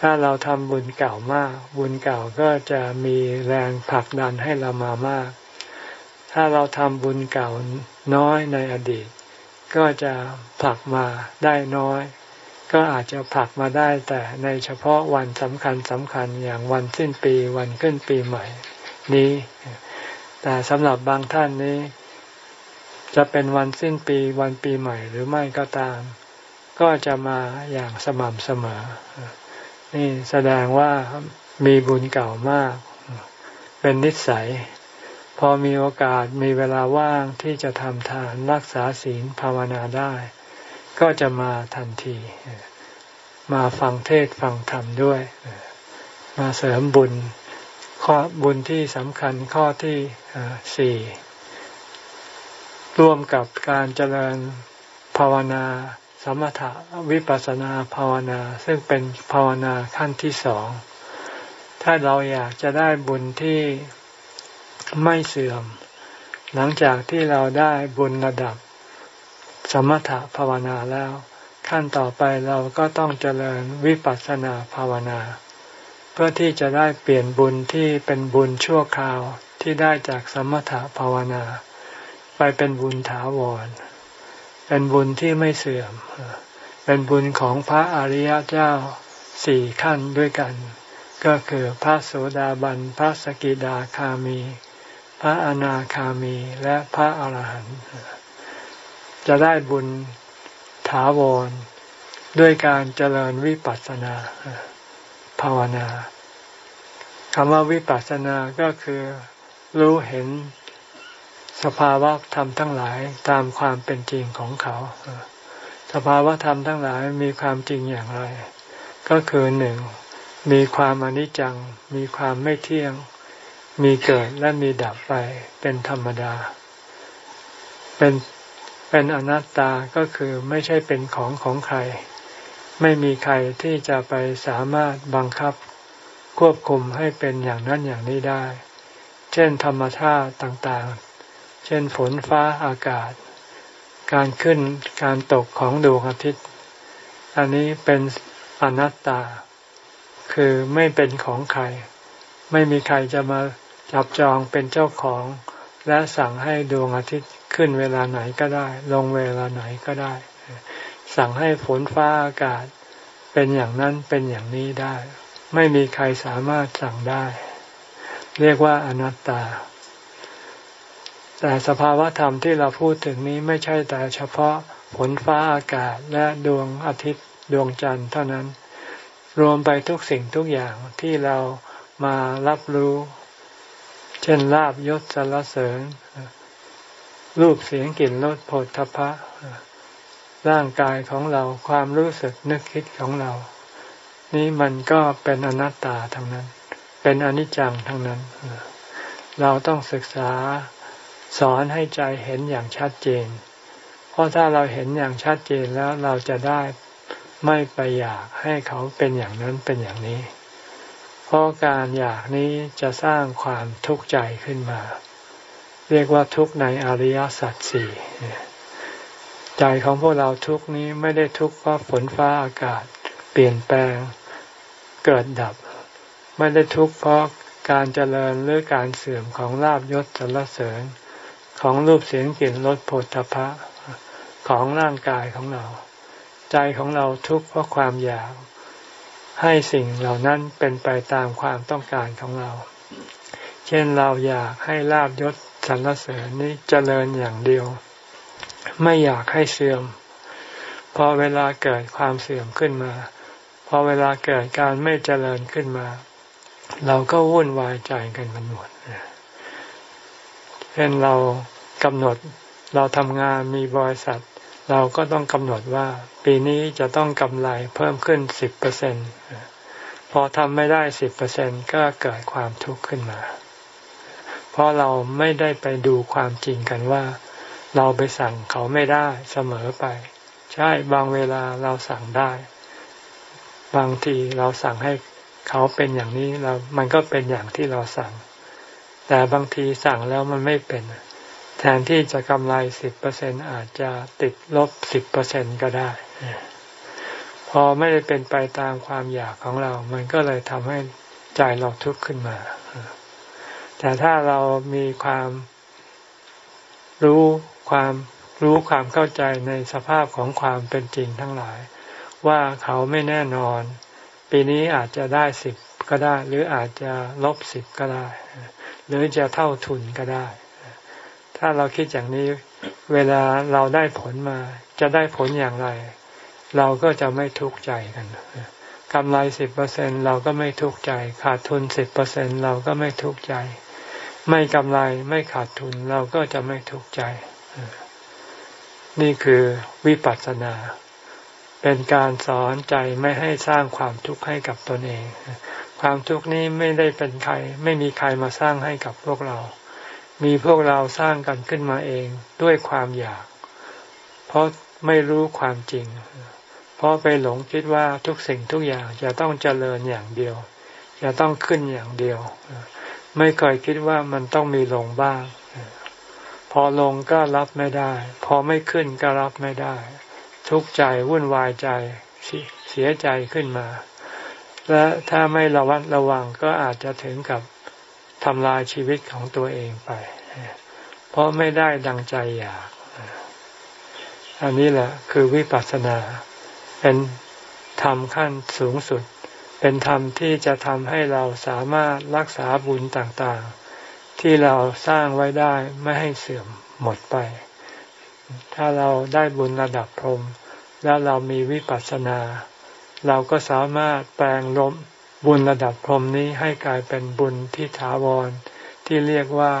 ถ้าเราทำบุญเก่ามาก บุญเก่าก็จะมีแรงผลักดันให้เรามามาก ถ้าเราทำบุญเก่าน้อยในอดีต ก็จะผลักมาได้น้อย ก็อาจจะผลักมาได้แต่ในเฉพาะวันสำคัญสำคัญอย่างวันสิ้นปีวันขึ้นปีใหม่ นี้ แต่สำหรับบางท่านนี้ จะเป็นวันสิ้นปีวันปีใหม่หรือไม่ก็ตาม ก็จะมาอย่างสม่ำเสมอ นี่แสดงว่ามีบุญเก่ามาก เป็นนิสัย พอมีโอกาสมีเวลาว่างที่จะทำทานรักษาศีลภาวนาได้ ก็จะมาทันที มาฟังเทศฟังธรรมด้วย มาเสริมบุญ ข้อบุญที่สำคัญข้อที่สี่ร่วมกับการเจริญภาวนาสมถะวิปัสสนาภาวนา ซึ่งเป็นภาวนาขั้นที่สอง ถ้าเราอยากจะได้บุญที่ไม่เสื่อม หลังจากที่เราได้บุญระดับ สมถภาวนาแล้ว ขั้นต่อไปเราก็ต้องเจริญวิปัสสนาภาวนา เพื่อที่จะได้เปลี่ยนบุญที่เป็นบุญชั่วคราวที่ได้จากสมถภาวนา ไปเป็นบุญถาวร เป็นบุญที่ไม่เสื่อม เป็นบุญของพระอริยเจ้าสี่ขั้นด้วยกัน ก็คือพระโสดาบัน พระสกิดาคามี พระอนาคามีและพระอาหารหันต์ จะได้บุญถาวร ด้วยการเจริญวิปัสสนาภาวนาคำว่าวิปัสสนาก็คือรู้เห็นสภาวะธรรมทั้งหลายตามความเป็นจริงของเขา สภาวะธรรมทั้งหลายมีความจริงอย่างไร ก็คือหนึ่งมีความอนิจจัง มีความไม่เที่ยง มีเกิดและมีดับไปเป็นธรรมดา เป็น เป็นอนัตตาก็คือไม่ใช่เป็นของของใคร ไม่มีใครที่จะไปสามารถบังคับ ควบคุมให้เป็นอย่างนั้นอย่างนี้ได้ เช่น ธรรมชาติต่างๆ เช่นฝนฟ้าอากาศ การขึ้นการตกของดวงอาทิตย์ อันนี้เป็นอนัตตา คือไม่เป็นของใคร ไม่มีใครจะมาจับจองเป็นเจ้าของ และสั่งให้ดวงอาทิตย์ ขึ้นเวลาไหนก็ได้ ลงเวลาไหนก็ได้ สั่งให้ฝนฟ้าอากาศเป็นอย่างนั้นเป็นอย่างนี้ได้ ไม่มีใครสามารถสั่งได้ เรียกว่าอนัตตา แต่สภาวะธรรมที่เราพูดถึงนี้ไม่ใช่แต่เฉพาะฝนฟ้าอากาศและดวงอาทิตย์ดวงจันทร์เท่านั้น รวมไปทุกสิ่งทุกอย่างที่เรามารับรู้ เช่นลาบยศสรรเสริญ รูปเสียงกลิ่นรสผลทพะ ร่างกายของเราความรู้สึกนึกคิดของเรา นี้มันก็เป็นอนัตตาทั้งนั้น เป็นอนิจจังทั้งนั้น เราต้องศึกษาสอนให้ใจเห็นอย่างชัดเจน เพราะถ้าเราเห็นอย่างชัดเจนแล้วเราจะได้ไม่ไปอยากให้เขาเป็นอย่างนั้นเป็นอย่างนี้ เพราะการอยากนี้จะสร้างความทุกข์ใจขึ้นมา เรียกว่าทุกข์ในอริยสัจสี่ใจของพวกเราทุกนี้ไม่ได้ทุกข์เพราะฝนฟ้าอากาศ เปลี่ยนแปลงเกิดดับ ไม่ได้ทุกข์เพราะการเจริญหรือการเสื่อมของลาบยศสรรเสริญ ของรูปเสียงกลิ่นรสผลพะของร่างกายของเรา ใจของเราทุกข์เพราะความอยาก ให้สิ่งเหล่านั้นเป็นไปตามความต้องการของเรา เช่นเราอยากให้ลาบยศ สรรเสริญนี้เจริญอย่างเดียว ไม่อยากให้เสื่อม พอเวลาเกิดความเสื่อมขึ้นมา พอเวลาเกิดการไม่เจริญขึ้นมา เราก็วุ่นวายใจกันมันหมดเช่นเรากำหนดเราทำงานมีบริษัท เราก็ต้องกำหนดว่า ปีนี้จะต้องกำไรเพิ่มขึ้นสิบเปอร์เซ็นพอทำไม่ได้สิบเปอร์เซ็นก็เกิดความทุกข์ขึ้นมา เพราะเราไม่ได้ไปดูความจริงกันว่า เราไปสั่งเขาไม่ได้เสมอไป ใช่บางเวลาเราสั่งได้ บางทีเราสั่งให้เขาเป็นอย่างนี้เรา มันก็เป็นอย่างที่เราสั่ง แต่บางทีสั่งแล้วมันไม่เป็น แทนที่จะกำไรสิบเปอร์เซ็นอาจจะติดลบสิบเปอร์เซ็นก็ได้ พอไม่ได้เป็นไปตามความอยากของเรา มันก็เลยทำให้ใจเราทุกข์ขึ้นมา แต่ถ้าเรามีความรู้ความรู้ความเข้าใจในสภาพของความเป็นจริงทั้งหลาย ว่าเขาไม่แน่นอน ปีนี้อาจจะได้สิบก็ได้ หรืออาจจะลบสิบก็ได้ หรือจะเท่าทุนก็ได้ ถ้าเราคิดอย่างนี้เวลาเราได้ผลมา จะได้ผลอย่างไร เราก็จะไม่ทุกข์ใจกันกำไรสิบเปอร์เซ็นเราก็ไม่ทุกข์ใจ ขาดทุนสิบเปอร์เซ็นเราก็ไม่ทุกข์ใจ ไม่กำไรไม่ขาดทุนเราก็จะไม่ทุกข์ใจ นี่คือวิปัสสนา เป็นการสอนใจไม่ให้สร้างความทุกข์ให้กับตนเอง ความทุกข์นี้ไม่ได้เป็นใคร ไม่มีใครมาสร้างให้กับพวกเรา มีพวกเราสร้างกันขึ้นมาเองด้วยความอยาก เพราะไม่รู้ความจริง เพราะไปหลงคิดว่าทุกสิ่งทุกอย่างจะต้องเจริญอย่างเดียว จะต้องขึ้นอย่างเดียว ไม่เคยคิดว่ามันต้องมีลงบ้าง พอลงก็รับไม่ได้ พอไม่ขึ้นก็รับไม่ได้ ทุกข์ใจวุ่นวายใจเสียใจขึ้นมา และถ้าไม่ระวัดระวังก็อาจจะถึงกับทำลายชีวิตของตัวเองไป เพราะไม่ได้ดังใจอยาก อันนี้แหละคือวิปัสสนา เป็นธรรมขั้นสูงสุด เป็นธรรมที่จะทำให้เราสามารถรักษาบุญต่างๆ ที่เราสร้างไว้ได้ไม่ให้เสื่อมหมดไป ถ้าเราได้บุญระดับพรหมแล้วเรามีวิปัสสนา เราก็สามารถแปลงลมบุญระดับพรหมนี้ให้กลายเป็นบุญที่ถาวร ที่เรียกว่า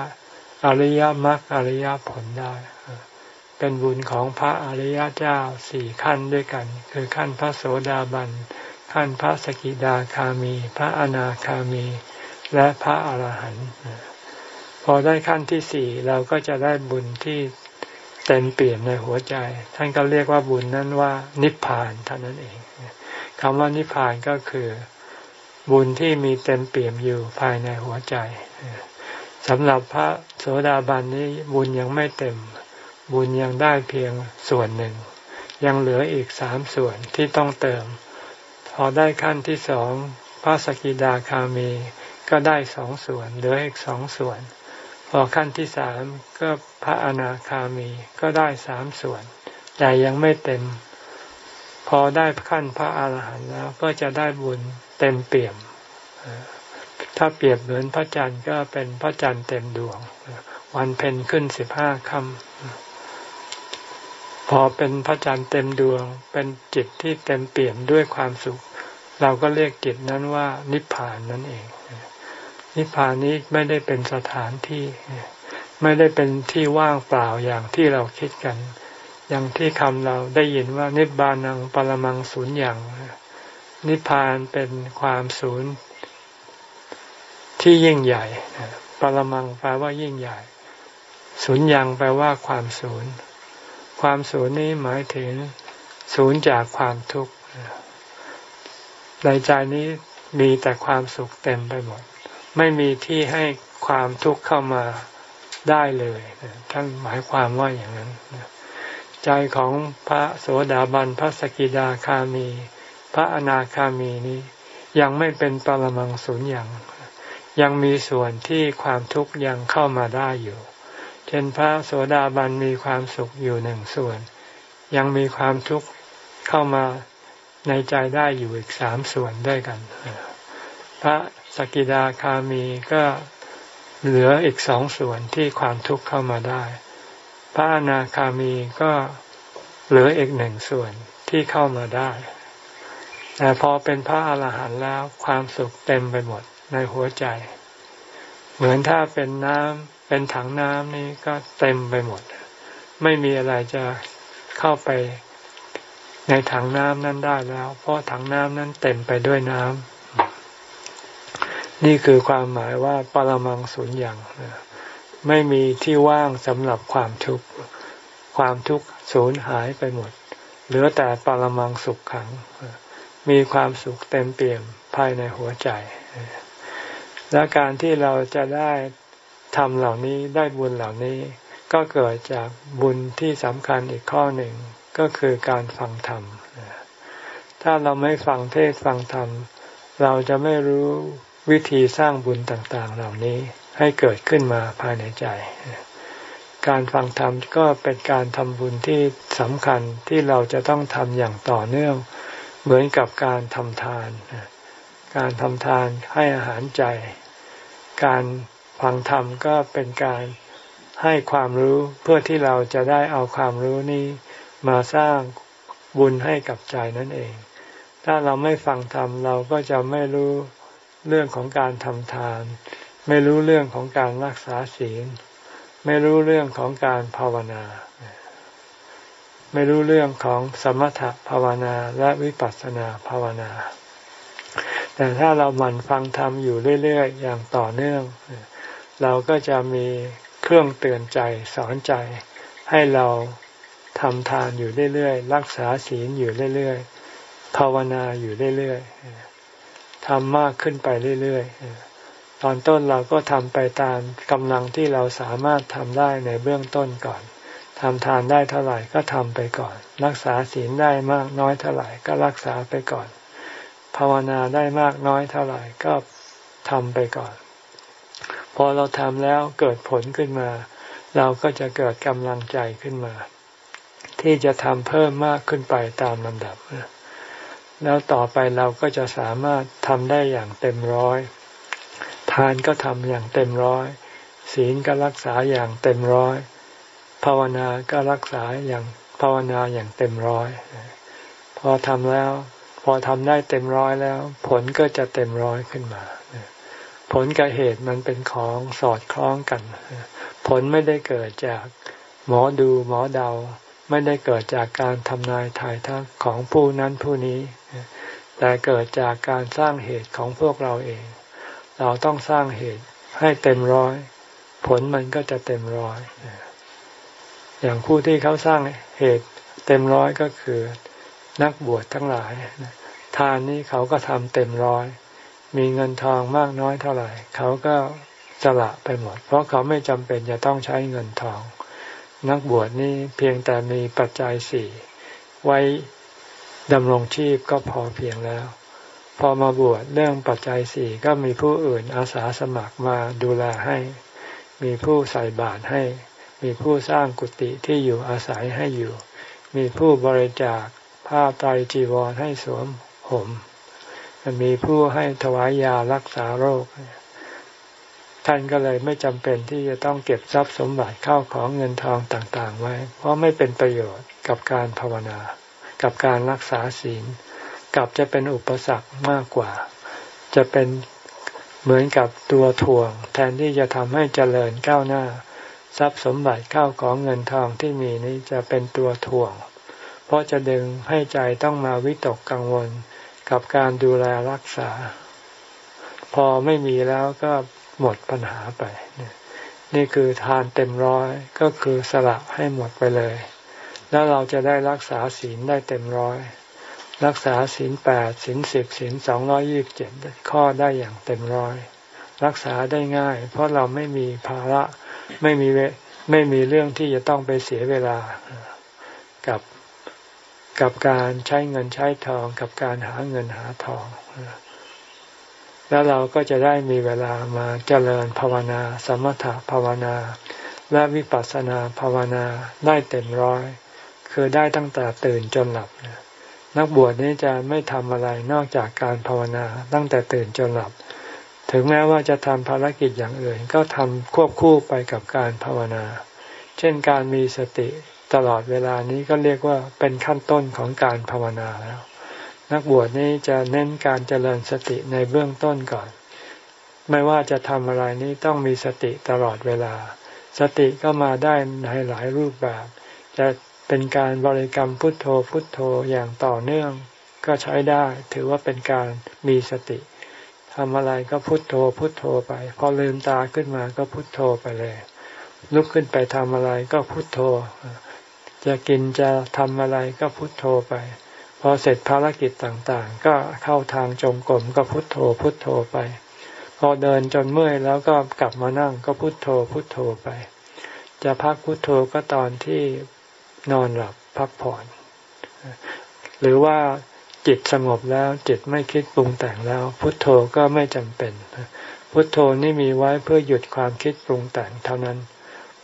อริยมรรคอริยผลได้ เป็นบุญของพระอริยเจ้าสี่ขั้นด้วยกัน คือขั้นพระโสดาบัน ขั้นพระสกิดาคามี พระอนาคามี และพระอรหันต์พอได้ขั้นที่สี่เราก็จะได้บุญที่เต็มเปี่ยมในหัวใจ ท่านก็เรียกว่าบุญนั้นว่านิพพานเท่านั้นเองคำว่านิพพานก็คือ บุญที่มีเต็มเปี่ยมอยู่ภายในหัวใจสำหรับพระโสดาบันนี้บุญยังไม่เต็ม บุญยังได้เพียงส่วนหนึ่ง ยังเหลืออีกสามส่วนที่ต้องเติม อได้ขั้นที่สองพระสกิดาคามี ก็ได้สองส่วนเหลืออีกสองส่วน พอขั้นที่สามก็พระอนาคามีก็ได้สามส่วน แต่ยังไม่เต็ม พอได้ขั้นพระอาหารหันต์แล้วก็จะได้บุญเต็มเปี่ยม ถ้าเปรียบเหมือนพระจันทร์ก็เป็นพระจันทร์เต็มดวง วันเพ็ญขึ้นสิบห้าค่ำพอเป็นพระจันทร์เต็มดวง เป็นจิตที่เต็มเปี่ยมด้วยความสุข เราก็เรียกจิตนั้นว่า นิพพานนั่นเอง นิพพานนี้ไม่ได้เป็นสถานที่ ไม่ได้เป็นที่ว่างเปล่าอย่างที่เราคิดกัน อย่างที่คำเราได้ยินว่า นิบานังปรมังสุญญ์อย่าง นิพพานเป็นความศูนย์ที่ยิ่งใหญ่ ปรมังแปลว่ายิ่งใหญ่ ศูนย์ยังแปลว่าความศูนย์ ความศูนย์นี้หมายถึง ศูนย์จากความทุกข์ ในใจนี้มีแต่ความสุขเต็มไปหมด ไม่มีที่ให้ความทุกข์เข้ามาได้เลยท่านหมายความว่าอย่างนั้นใจของพระโสดาบันพระสกิดาคามี พระอนาคามีนี้ยังไม่เป็นปรมังสุญญ์ยังยังมีส่วนที่ความทุกข์ยังเข้ามาได้อยู่ เช่นพระโสดาบันมีความสุขอยู่หนึ่งส่วน ยังมีความทุกข์เข้ามา ในใจได้อยู่อีกสามส่วนด้วยกัน พระสกิดาคามีก็เหลืออีกสองส่วนที่ความทุกข์เข้ามาได้ พระอนาคามีก็เหลืออีกหนึ่งส่วนที่เข้ามาได้ แต่พอเป็นพระอาหารหันต์แล้วความสุขเต็มไปหมดในหัวใจ เหมือนถ้าเป็นน้ำเป็นถังน้ำนี่ก็เต็มไปหมด ไม่มีอะไรจะเข้าไป ในถังน้ำนั้นได้แล้ว เพราะถังน้ำนั้นเต็มไปด้วยน้ำนี่คือความหมายว่าปรมังสุญญ์ไม่มีที่ว่างสำหรับความทุกข์ความทุกข์สูญหายไปหมด เหลือแต่ปรมังสุขขัง มีความสุขเต็มเปี่ยมภายในหัวใจ และการที่เราจะได้ทำเหล่านี้ได้บุญเหล่านี้ ก็เกิดจากบุญที่สำคัญอีกข้อหนึ่ง ก็คือการฟังธรรม ถ้าเราไม่ฟังเทศฟังธรรม เราจะไม่รู้วิธีสร้างบุญต่าง ๆ เหล่านี้ให้เกิดขึ้นมาภายในใจ การฟังธรรมก็เป็นการทำบุญที่สำคัญที่เราจะต้องทำอย่างต่อเนื่อง เหมือนกับการทำทาน การทำทานให้อาหารใจ การฟังธรรมก็เป็นการให้ความรู้เพื่อที่เราจะได้เอาความรู้นี้ มาสร้างบุญให้กับใจนั่นเอง ถ้าเราไม่ฟังธรรมเราก็จะไม่รู้เรื่องของการทำทาน ไม่รู้เรื่องของการรักษาศีล ไม่รู้เรื่องของการภาวนา ไม่รู้เรื่องของสมถภาวนาและวิปัสสนาภาวนา แต่ถ้าเราหมั่นฟังธรรมอยู่เรื่อยๆ อย่างต่อเนื่อง เราก็จะมีเครื่องเตือนใจสอนใจให้เรา ทำทานอยู่เรื่อยๆ รักษาศีลอยู่เรื่อยๆ ภาวนาอยู่เรื่อยๆทำมากขึ้นไปเรื่อยๆ ตอนต้นเราก็ทำไปตามกำลังที่เราสามารถทำได้ในเบื้องต้นก่อนทำทานได้เท่าไหร่ก็ทำไปก่อน รักษาศีลได้มากน้อยเท่าไหร่ก็รักษาไปก่อน ภาวนาได้มากน้อยเท่าไหร่ก็ทำไปก่อน พอเราทำแล้วเกิดผลขึ้นมา เราก็จะเกิดกำลังใจขึ้นมา ที่จะทำเพิ่มมากขึ้นไปตามลำดับ แล้วต่อไปเราก็จะสามารถทำได้อย่างเต็มร้อย ทานก็ทำอย่างเต็มร้อย ศีลก็รักษาอย่างเต็มร้อย ภาวนาก็รักษาอย่างภาวนาอย่างเต็มร้อย พอทำแล้ว พอทำได้เต็มร้อยแล้ว ผลก็จะเต็มร้อยขึ้นมา ผลกับเหตุมันเป็นของสอดคล้องกัน ผลไม่ได้เกิดจากหมอดูหมอเดา ไม่ได้เกิดจากการทำนายถ่ายทักของผู้นั้นผู้นี้ แต่เกิดจากการสร้างเหตุของพวกเราเอง เราต้องสร้างเหตุให้เต็มร้อย ผลมันก็จะเต็มร้อยอย่างผู้ที่เขาสร้างเหตุเต็มร้อยก็คือนักบวชทั้งหลายทานนี้เขาก็ทำเต็มร้อย มีเงินทองมากน้อยเท่าไหร่ เขาก็สละไปหมด เพราะเขาไม่จำเป็นจะต้องใช้เงินทอง นักบวชนี่เพียงแต่มีปัจจัยสี่ไว้ดำรงชีพก็พอเพียงแล้ว พอมาบวชเรื่องปัจจัยสี่ก็มีผู้อื่นอาสาสมัครมาดูแลให้ มีผู้ใส่บาตรให้ มีผู้สร้างกุฏิที่อยู่อาศัยให้อยู่ มีผู้บริจาคผ้าไตรจีวรให้สวมห่มมีผู้ให้ถวายยารักษาโรค ท่านก็เลยไม่จำเป็นที่จะต้องเก็บทรัพย์สมบัติเข้าของเงินทองต่างๆ ไว้ เพราะไม่เป็นประโยชน์กับการภาวนา กับการรักษาศีลกลับจะเป็นอุปสรรคมากกว่า จะเป็นเหมือนกับตัวถ่วง แทนที่จะทำให้เจริญก้าวหน้า ทรัพย์สมบัติเข้าของเงินทองที่มีนี้จะเป็นตัวถ่วง เพราะจะดึงให้ใจต้องมาวิตกกังวล กับการดูแลรักษา พอไม่มีแล้วก็ หมดปัญหาไป นี่คือทานเต็มร้อยก็คือสละให้หมดไปเลย แล้วเราจะได้รักษาศีลได้เต็มร้อย รักษาศีลแปดศีลสิบศีลสองร้อยยี่บเจ็ดข้อได้อย่างเต็มร้อย รักษาได้ง่าย เพราะเราไม่มีภาระไม่มีไม่มีเรื่องที่จะต้องไปเสียเวลากับกับการใช้เงินใช้ทองกับการหาเงินหาทอง แล้วเราก็จะได้มีเวลามาเจริญภาวนา สมถภาวนา และวิปัสสนาภาวนาได้เต็มร้อย คือได้ตั้งแต่ตื่นจนหลับ นักบวชนี้จะไม่ทำอะไรนอกจากการภาวนาตั้งแต่ตื่นจนหลับ ถึงแม้ว่าจะทำภารกิจอย่างอื่น ก็ทำควบคู่ไปกับการภาวนา เช่นการมีสติตลอดเวลานี้ก็เรียกว่าเป็นขั้นต้นของการภาวนาแล้ว นักบวชนี้จะเน้นการเจริญสติในเบื้องต้นก่อน ไม่ว่าจะทำอะไรนี้ต้องมีสติตลอดเวลา สติก็มาได้ในหลายรูปแบบ จะเป็นการบริกรรมพุทโธพุทโธอย่างต่อเนื่อง ก็ใช้ได้ถือว่าเป็นการมีสติทำอะไรก็พุทโธพุทโธไป พอลืมตาขึ้นมาก็พุทโธไปเลย ลุกขึ้นไปทำอะไรก็พุทโธ จะกินจะทำอะไรก็พุทโธไป พอเสร็จภารกิจต่างๆ ก็เข้าทางจงกรมก็พุทโธพุทโธไป พอเดินจนเมื่อยแล้วก็กลับมานั่งก็พุทโธพุทโธไป จะพักพุทโธก็ตอนที่นอนหลับพักผ่อน หรือว่าจิตสงบแล้วจิตไม่คิดปรุงแต่งแล้ว พุทโธก็ไม่จำเป็น พุทโธนี่มีไว้เพื่อหยุดความคิดปรุงแต่งเท่านั้น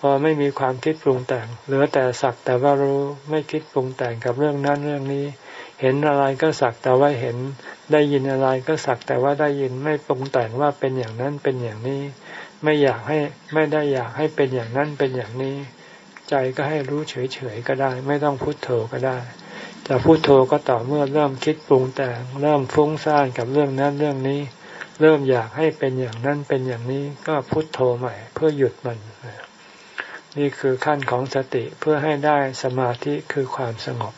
พอไม่มีความคิดปรุงแต่ง เหลือแต่สักแต่ว่ารู้ไม่คิดปรุงแต่งกับเรื่องนั้นเรื่องนี้ เห็นอะไรก็สักแต่ว่าเห็น ได้ยินอะไรก็สักแต่ว่าได้ยินไม่ปรุงแต่งว่าเป็นอย่างนั้นเป็นอย่างนี้ ไม่อยากให้ไม่ได้อยากให้เป็นอย่างนั้นเป็นอย่างนี้ ใจก็ให้รู้เฉยๆก็ได้ ไม่ต้องพุโทโธก็ได้จะพุโทโธก็ต่อเมื่อเริ่มคิดปรุงแต่ง เริ่มฟุ้งซ่านกับเรื่องนั้นเรื่องนี้ เริ่มอยากให้เป็นอย่างนั้นเป็นอย่างนี้ก็พุโทโธใหม่ เพื่อหยุดมันนี่คือขั้นของสติเพื่อให้ได้สมาธิคือความสงบ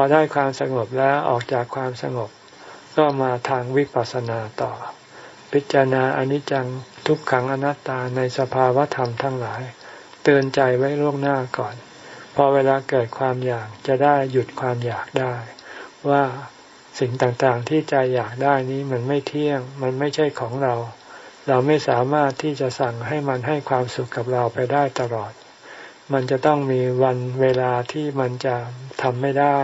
อได้ความสงบแล้วออกจากความสงบ ก็มาทางวิปัสสนาต่อ พิจารณาอนิจจังทุกขังอนัตตาในสภาวะธรรมทั้งหลาย เตือนใจไว้ล่วงหน้าก่อน พอเวลาเกิดความอยากจะได้หยุดความอยากได้ ว่าสิ่งต่างๆที่ใจอยากได้นี้มันไม่เที่ยง มันไม่ใช่ของเรา เราไม่สามารถที่จะสั่งให้มันให้ความสุขกับเราไปได้ตลอด มันจะต้องมีวันเวลาที่มันจะทำไม่ได้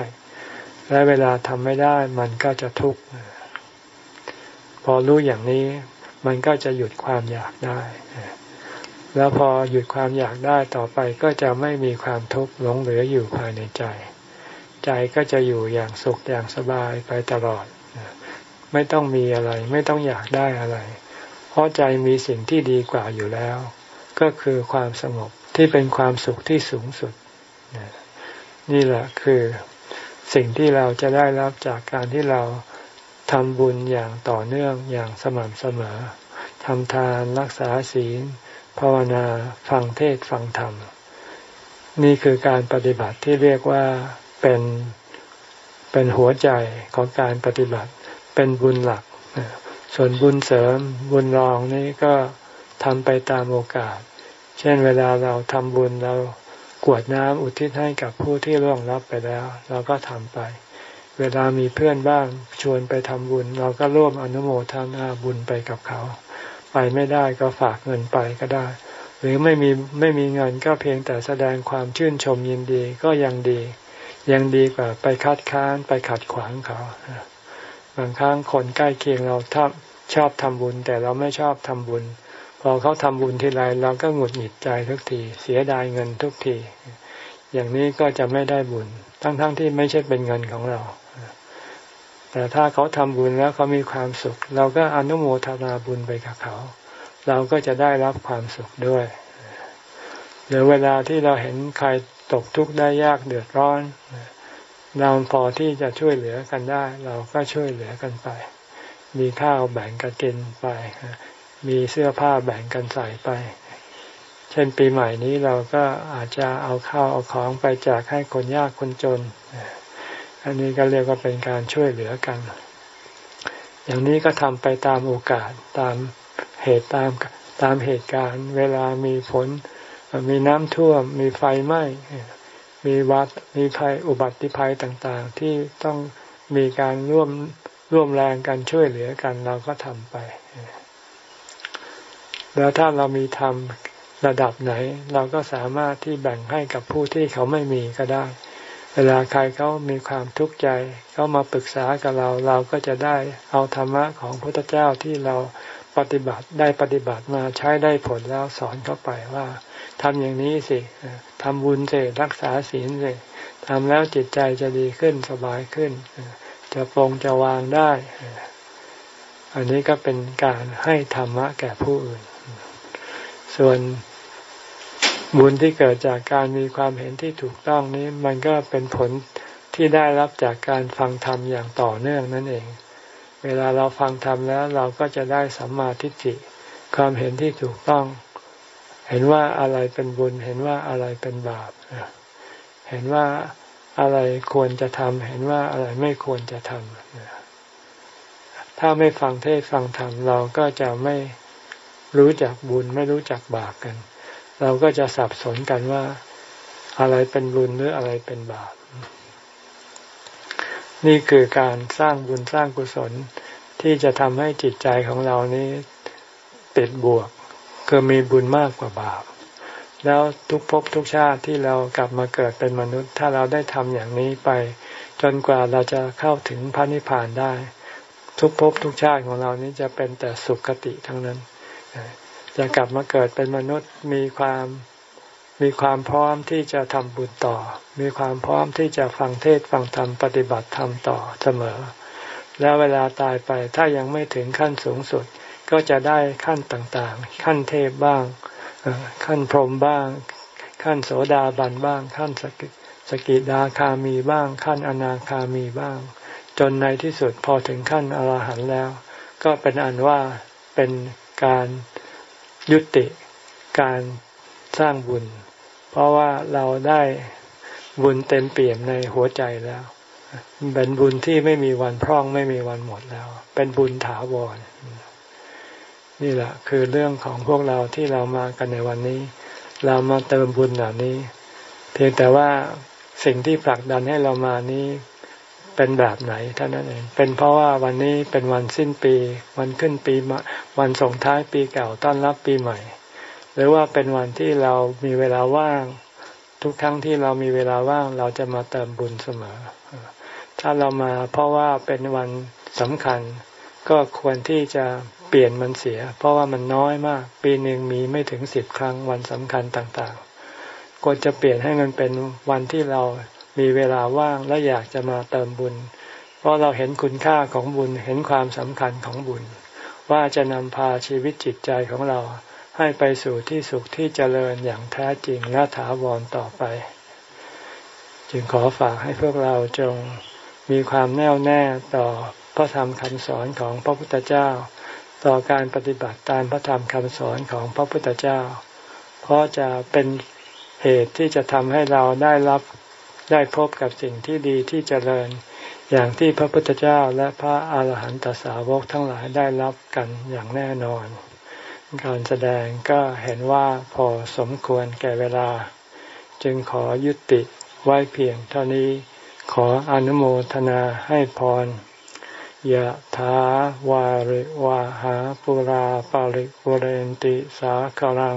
และเวลาทำไม่ได้มันก็จะทุกข์พอรู้อย่างนี้ มันก็จะหยุดความอยากได้ แล้วพอหยุดความอยากได้ต่อไปก็จะไม่มีความทุกข์หลงเหลืออยู่ภายในใจ ใจก็จะอยู่อย่างสุขอย่างสบายไปตลอด ไม่ต้องมีอะไร ไม่ต้องอยากได้อะไร เพราะใจมีสิ่งที่ดีกว่าอยู่แล้ว ก็คือความสงบที่เป็นความสุขที่สูงสุด นี่แหละคือ สิ่งที่เราจะได้รับจากการที่เราทำบุญอย่างต่อเนื่องอย่างสม่ำเสมอทำทานรักษาศีล ภาวนาฟังเทศฟังธรรม นี่คือการปฏิบัติที่เรียกว่าเป็นเป็นหัวใจของการปฏิบัติ เป็นบุญหลัก ส่วนบุญเสริมบุญรองนี่ก็ทำไปตามโอกาส เช่นเวลาเราทำบุญเรา กวดน้ำอุทิศให้กับผู้ที่ร่วงรับไปแล้ว เราก็ทำไป เวลามีเพื่อนบ้างชวนไปทำบุญ เราก็ร่วมอนุโมทนาบุญไปกับเขา ไปไม่ได้ก็ฝากเงินไปก็ได้ หรือไม่มีไม่มีเงินก็เพียงแต่แสดงความชื่นชมยินดีก็ยังดี ยังดีกว่าไปคัดค้านไปขัดขวางเขาบางครั้งคนใกล้เคียงเราชอบทำบุญ แต่เราไม่ชอบทำบุญ พอเขาทำบุญทีไรเราก็หงุดหงิดใจทุกที เสียดายเงินทุกที อย่างนี้ก็จะไม่ได้บุญ ทั้งๆทที่ไม่ใช่เป็นเงินของเรา แต่ถ้าเขาทำบุญแล้วเขามีความสุข เราก็อนุโมทนาบุญไปกับเขา เราก็จะได้รับความสุขด้วยหรือเวลาที่เราเห็นใครตกทุกข์ได้ยากเดือดร้อนเราพอที่จะช่วยเหลือกันได้ เราก็ช่วยเหลือกันไป มีข้าวแบ่งกันกินไป มีเสื้อผ้าแบ่งกันใส่ไป เช่นปีใหม่นี้เราก็อาจจะเอาข้าวเอาของไปแจกให้คนยากคนจน อันนี้ก็เรียกว่าเป็นการช่วยเหลือกัน อย่างนี้ก็ทำไปตามโอกาสตามเหตุตามตามเหตุการณ์ เวลามีฝนมีน้ำท่วม มีไฟไหม้มีวัดมีภัยอุบัติภัยต่างๆ ที่ต้องมีการร่วมร่วมแรงกันช่วยเหลือกันเราก็ทำไป แล้วถ้าเรามีทำรมระดับไหน เราก็สามารถที่แบ่งให้กับผู้ที่เขาไม่มีก็ได้ เวลาใครเขามีความทุกข์ใจเขามาปรึกษากับเรา เราก็จะได้เอาธรรมะของพระพุทธเจ้าที่เราปฏิบัติได้ปฏิบัติมาใช้ได้ผลแล้วสอนเขาไปว่าทำอย่างนี้สิทำบุญสิรักษาศีลสิททำแล้วจิตใจจะดีขึ้นสบายขึ้น จะปรงจะวางได้ อันนี้ก็เป็นการให้ธรรมะแก่ผู้อื่น ส่วนบุญที่เกิดจากการมีความเห็นที่ถูกต้องนี้ มันก็เป็นผลที่ได้รับจากการฟังธรรมอย่างต่อเนื่องนั่นเอง เวลาเราฟังธรรมแล้วเราก็จะได้สัมมาทิฏฐิความเห็นที่ถูกต้อง เห็นว่าอะไรเป็นบุญ เห็นว่าอะไรเป็นบาป เห็นว่าอะไรควรจะทำเห็นว่าอะไรไม่ควรจะทำถ้าไม่ฟังเทศฟังธรรมเราก็จะไม่ รู้จักบุญไม่รู้จักบาปกัน เราก็จะสับสนกันว่าอะไรเป็นบุญหรืออะไรเป็นบาป นี่คือการสร้างบุญสร้างกุศลที่จะทำให้จิตใจของเรานี้ติดบวกคือมีบุญมากกว่าบาป แล้วทุกภพทุกชาติที่เรากลับมาเกิดเป็นมนุษย์ ถ้าเราได้ทำอย่างนี้ไป จนกว่าเราจะเข้าถึงพระนิพพานได้ ทุกภพทุกชาติของเรานี้จะเป็นแต่สุขคติทั้งนั้น จะกลับมาเกิดเป็นมนุษย์มีความมีความพร้อมที่จะทำบุญต่อ มีความพร้อมที่จะฟังเทศฟังธรรมปฏิบัติธรรมต่อเสมอ แล้วเวลาตายไปถ้ายังไม่ถึงขั้นสูงสุด ก็จะได้ขั้นต่างๆ ขั้นเทพบ้าง ขั้นพรหมบ้าง ขั้นโสดาบันบ้าง ขั้นสกิสกิดาคามีบ้าง ขั้นอนาคามีบ้าง จนในที่สุดพอถึงขั้นอรหันต์แล้ว ก็เป็นอันว่าเป็นการ ยุติการสร้างบุญ เพราะว่าเราได้บุญเต็มเปี่ยมในหัวใจแล้ว เป็นบุญที่ไม่มีวันพร่องไม่มีวันหมดแล้ว เป็นบุญถาวรนี่แหละคือเรื่องของพวกเราที่เรามากันในวันนี้ เรามาเติมบุญเหล่านี้ เพียงแต่ว่าสิ่งที่ผลักดันให้เรามานี้ เป็นแบบไหนเท่านั้นเองเป็นเพราะว่าวันนี้เป็นวันสิ้นปี วันขึ้นปีวันส่งท้ายปีเก่าต้อนรับปีใหม่ หรือว่าเป็นวันที่เรามีเวลาว่าง ทุกครั้งที่เรามีเวลาว่างเราจะมาเติมบุญเสมอ ถ้าเรามาเพราะว่าเป็นวันสำคัญ ก็ควรที่จะเปลี่ยนมันเสีย เพราะว่ามันน้อยมาก ปีหนึ่งมีไม่ถึงสิบครั้งวันสำคัญต่างๆควรจะเปลี่ยนให้มันเป็นวันที่เรา มีเวลาว่างและอยากจะมาเติมบุญ เพราะเราเห็นคุณค่าของบุญเห็นความสำคัญของบุญ ว่าจะนำพาชีวิตจิตใจของเราให้ไปสู่ที่สุขที่เจริญอย่างแท้จริงและถาวรต่อไป จึงขอฝากให้พวกเราจงมีความแน่วแน่ต่อพระธรรมคำสอนของพระพุทธเจ้า ต่อการปฏิบัติตามพระธรรมคำสอนของพระพุทธเจ้า เพราะจะเป็นเหตุที่จะทำให้เราได้รับ ได้พบกับสิ่งที่ดีที่เจริญ อย่างที่พระพุทธเจ้าและพระอาหารหันตสาวกทั้งหลายได้รับกันอย่างแน่นอน การแสดงก็เห็นว่าพอสมควรแก่เวลา จึงขอยุติไว้เพียงเท่านี้ ขออนุโมทนาให้พรยะถาวาริวาหาปุราปาริปุเรนติสาคลัง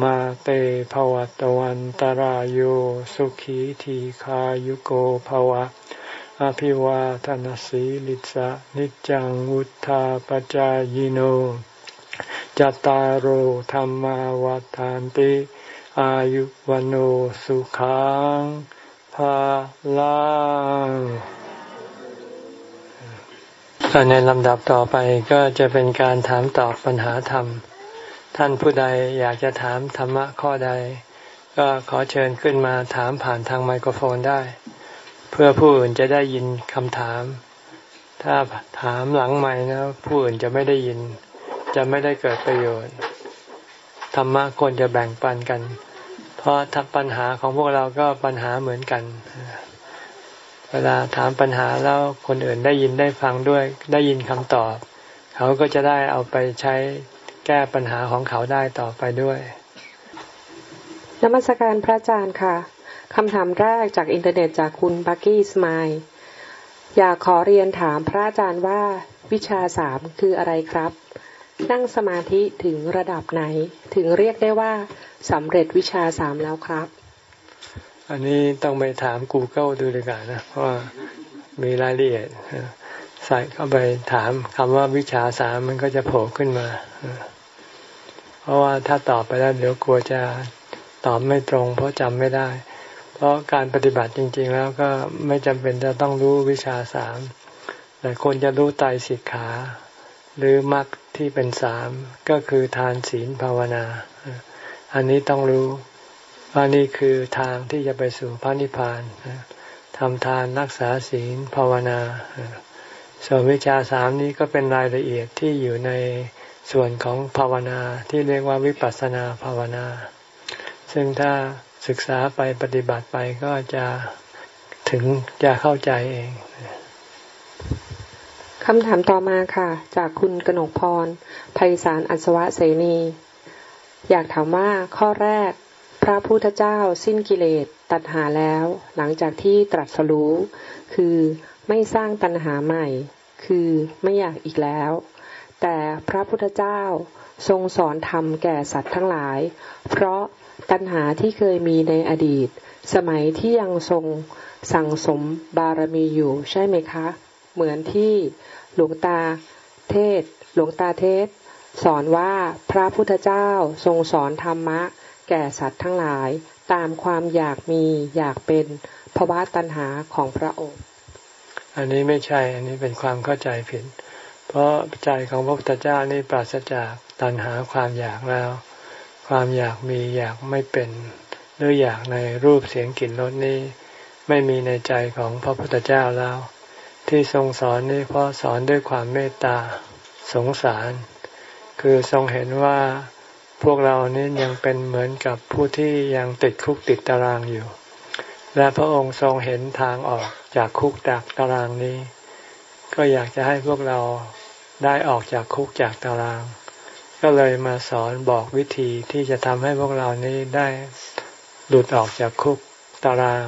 มาเตภวตวันตารโยสุขีทีขายุโกภวะ อภิวาทนสีลิสะนิจังวุธาปจายโนจตารโหธรรมาวาทานติ อายุวันโอสุขังภาลังในลำดับต่อไปก็จะเป็นการถามตอบปัญหาธรรม ท่านผู้ใดอยากจะถามธรรมะข้อใด ก็ขอเชิญขึ้นมาถามผ่านทางไมโครโฟนได้ เพื่อผู้อื่นจะได้ยินคำถาม ถ้าถามหลังใหม่นะผู้อื่นจะไม่ได้ยิน จะไม่ได้เกิดประโยชน์ ธรรมะควรจะแบ่งปันกัน เพราะทับปัญหาของพวกเราก็ปัญหาเหมือนกัน เวลาถามปัญหาแล้วคนอื่นได้ยินได้ฟังด้วย ได้ยินคำตอบ เขาก็จะได้เอาไปใช้ แก้ปัญหาของเขาได้ต่อไปด้วยนมัสการพระอาจารย์ค่ะคำถามแรกจากอินเทอร์เน็ตจากคุณบักกี้สมายอยากขอเรียนถามพระอาจารย์ว่าวิชาสามคืออะไรครับ นั่งสมาธิถึงระดับไหน ถึงเรียกได้ว่าสำเร็จวิชาสามแล้วครับ อันนี้ต้องไปถาม Google ดูดีกว่านะ เพราะว่ามีรายละเอียดใส่เข้าไปถามคำว่าวิชาสามมันก็จะโผล่ขึ้นมา เพราะว่าถ้าตอบไปแล้วเดี๋ยวกลัวจะตอบไม่ตรง เพราะจำไม่ได้ เพราะการปฏิบัติจริง ๆ แล้วก็ไม่จำเป็นจะต้องรู้วิชาสามแต่คนจะรู้ไตรสิกขา หรือมรรคที่เป็นสามก็คือทานศีลภาวนา อันนี้ต้องรู้ว่านี่คือทางที่จะไปสู่พระนิพพานทำทานรักษาศีลภาวนาส่วนวิชาสามนี้ก็เป็นรายละเอียดที่อยู่ใน ส่วนของภาวนาที่เรียกว่าวิปัสสนาภาวนา ซึ่งถ้าศึกษาไปปฏิบัติไปก็จะถึงจะเข้าใจเองคำถามต่อมาค่ะ จากคุณกนกพรภัยสารอัศวะเสนี อยากถามว่าข้อแรก พระพุทธเจ้าสิ้นกิเลสตัณหาแล้ว หลังจากที่ตรัสรู้ คือไม่สร้างตัณหาใหม่ คือไม่อยากอีกแล้ว แต่พระพุทธเจ้าทรงสอนธรรมแก่สัตว์ทั้งหลาย เพราะตัณหาที่เคยมีในอดีต สมัยที่ยังทรงสั่งสมบารมีอยู่ใช่ไหมคะ เหมือนที่หลวงตาเทศ หลวงตาเทศ สอนว่าพระพุทธเจ้าทรงสอนธรรมะ แก่สัตว์ทั้งหลาย ตามความอยากมีอยากเป็นภาวะตัณหาของพระองค์ อันนี้ไม่ใช่ อันนี้เป็นความเข้าใจผิด เพราะใจของพระพุทธเจ้านี่ปราศจากตัณหาความอยากแล้ว ความอยากมีอยากไม่เป็น หรืออยากในรูปเสียงกลิ่นรสนี้ ไม่มีในใจของพระพุทธเจ้าแล้ว ที่ทรงสอนนี้เพราะสอนด้วยความเมตตาสงสาร คือทรงเห็นว่าพวกเรานี้ยังเป็นเหมือนกับผู้ที่ยังติดคุกติดตารางอยู่ และพระองค์ทรงเห็นทางออกจากคุกจากตารางนี้ ก็อยากจะให้พวกเราได้ออกจากคุกจากตาราง ก็เลยมาสอนบอกวิธีที่จะทำให้พวกเรานี้ได้หลุดออกจากคุกตาราง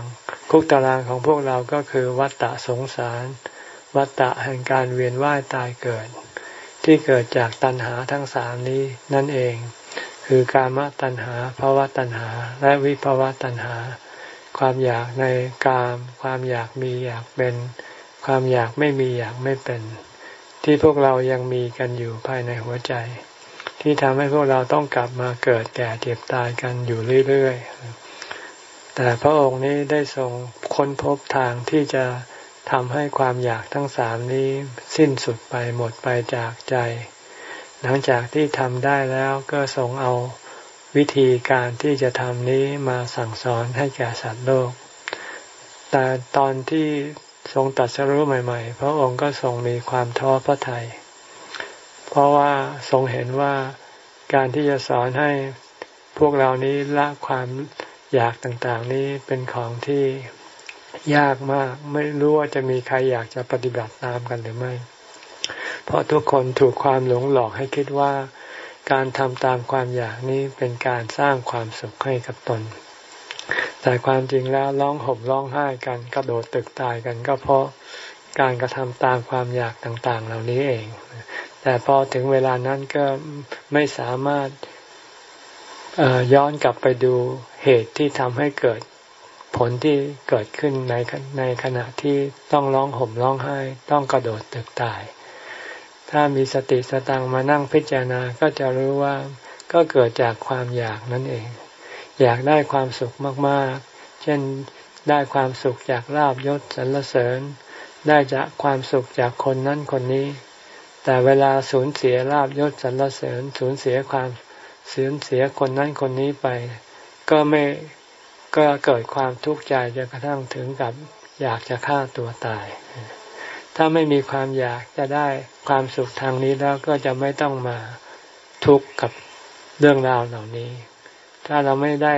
คุกตารางของพวกเราก็คือวัฏฏะสงสาร วัฏฏะแห่งการเวียนว่ายตายเกิด ที่เกิดจากตัณหาทั้งสามนี้นั่นเอง คือกามตัณหาภาวะตัณหา และวิภาวะตัณหา ความอยากในกาม ความอยากมีอยากเป็น ความอยากไม่มีอยากไม่เป็น ที่พวกเรายังมีกันอยู่ภายในหัวใจ ที่ทำให้พวกเราต้องกลับมาเกิดแก่เจ็บตายกันอยู่เรื่อยๆ แต่พระองค์นี้ได้ทรงค้นพบทางที่จะทำให้ความอยากทั้งสามนี้สิ้นสุดไปหมดไปจากใจ หลังจากที่ทำได้แล้วก็ทรงเอาวิธีการที่จะทำนี้มาสั่งสอนให้แก่สัตว์โลก แต่ตอนที่ ทรงตัดสรู้ใหม่ๆ พระองค์ก็ทรงมีความท้อพระทยัยเพราะว่าทรงเห็นว่าการที่จะสอนให้พวกเรานี้ละความอยากต่างๆ นี้เป็นของที่ยากมาก ไม่รู้ว่าจะมีใครอยากจะปฏิบัติตามกันหรือไม่ เพราะทุกคนถูกความหลงหลอกให้คิดว่า การทำตามความอยากนี้เป็นการสร้างความสุขให้กับตน แต่ความจริงแล้วร้องห่มร้องไห้กันกระโดดตึกตายกัน ก็เพราะการกระทำตามความอยากต่างๆ เหล่านี้เอง แต่พอถึงเวลานั้นก็ไม่สามารถย้อนกลับไปดูเหตุที่ทำให้เกิดผลที่เกิดขึ้นในในขณะที่ต้องร้องห่มร้องไห้ ต้องกระโดดตึกตาย ถ้ามีสติสตังมานั่งพิจารณาก็จะรู้ว่าก็เกิดจากความอยากนั่นเอง อยากได้ความสุขมากๆ เช่นได้ความสุขจากลาบยศสรรเสริญ ได้จากความสุขจากคนนั้นคนนี้ แต่เวลาสูญเสียลาบยศสรรเสริญ สูญเสียความสูญเสียคนนั้นคนนี้ไป ก็ไม่ก็เกิดความทุกข์ใจจนกระทั่งถึงกับอยากจะฆ่าตัวตาย ถ้าไม่มีความอยากจะได้ความสุขทางนี้แล้วก็จะไม่ต้องมาทุกข์กับเรื่องราวเหล่านี้ ถ้าเราไม่ได้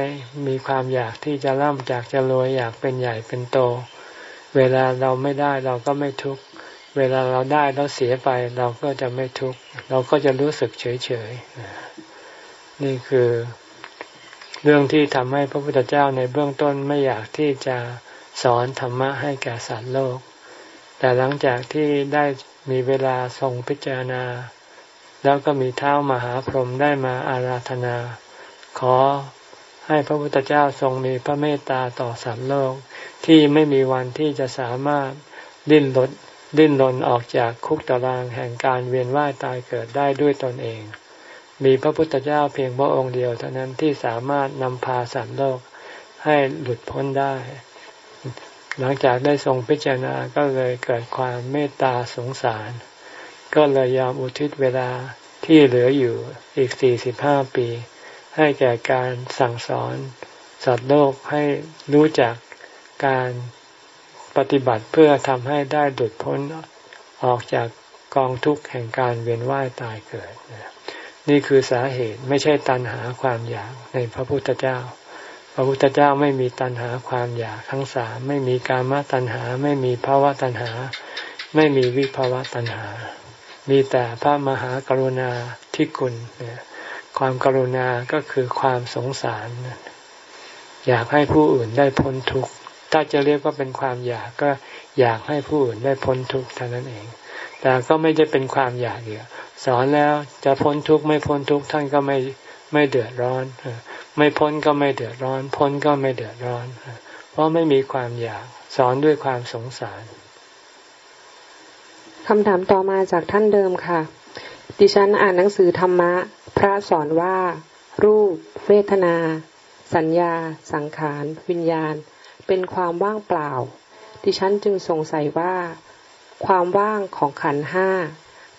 มีความอยากที่จะร่ำจากจะรวยอยากเป็นใหญ่เป็นโต เวลาเราไม่ได้เราก็ไม่ทุกข์เวลาเราได้แล้วเสียไปเราก็จะไม่ทุกข์เราก็จะรู้สึกเฉยเฉยนี่คือเรื่องที่ทำให้พระพุทธเจ้าในเบื้องต้นไม่อยากที่จะสอนธรรมะให้แก่สัตว์โลก แต่หลังจากที่ได้มีเวลาทรงพิจารณา แล้วก็มีเท้ามหาพรหมได้มาอาราธนา ขอให้พระพุทธเจ้าทรงมีพระเมตตาต่อสามโลก ที่ไม่มีวันที่จะสามารถดิ้นรนดิ้นรนออกจากคุกตารางแห่งการเวียนว่ายตายเกิดได้ด้วยตนเอง มีพระพุทธเจ้าเพียงพระองค์เดียวเท่านั้นที่สามารถนำพาสัตว์โลกให้หลุดพ้นได้ หลังจากได้ทรงพิจารณาก็เลยเกิดความเมตตาสงสาร ก็เลยยอมอุทิศเวลาที่เหลืออยู่อีกสี่สิบห้าปี ให้แก่การสั่งสอน สัตว์โลกให้รู้จักการปฏิบัติเพื่อทำให้ได้หลุดพ้นออกจากกองทุกข์แห่งการเวียนว่ายตายเกิด นี่คือสาเหตุไม่ใช่ตัณหาความอยากในพระพุทธเจ้า พระพุทธเจ้าไม่มีตัณหาความอยากทั้งสามไม่มีกามตัณหาไม่มีภาวะตัณหา ไม่มีวิภาวะตัณหา มีแต่พระมหากรุณาที่คุณ ความกรุณาก็คือความสงสาร อยากให้ผู้อื่นได้พ้นทุกข์ถ้าจะเรียกว่าเป็นความอยากก็อยากให้ผู้อื่นได้พ้นทุกข์เท่านั้นเอง แต่ก็ไม่ได้เป็นความอยากเดียวสอนแล้วจะพ้นทุกข์ไม่พ้นทุกข์ท่านก็ไม่ไม่เดือดร้อน ไม่พ้นก็ไม่เดือดร้อน พ้นก็ไม่เดือดร้อน เพราะไม่มีความอยากสอนด้วยความสงสารคำถามต่อมาจากท่านเดิมค่ะ ดิฉันอ่านหนังสือธรรมะ พระสอนว่า รูป เวทนา สัญญา สังขาร วิญญาณ เป็นความว่างเปล่า ดิฉันจึงสงสัยว่า ความว่างของขันห้า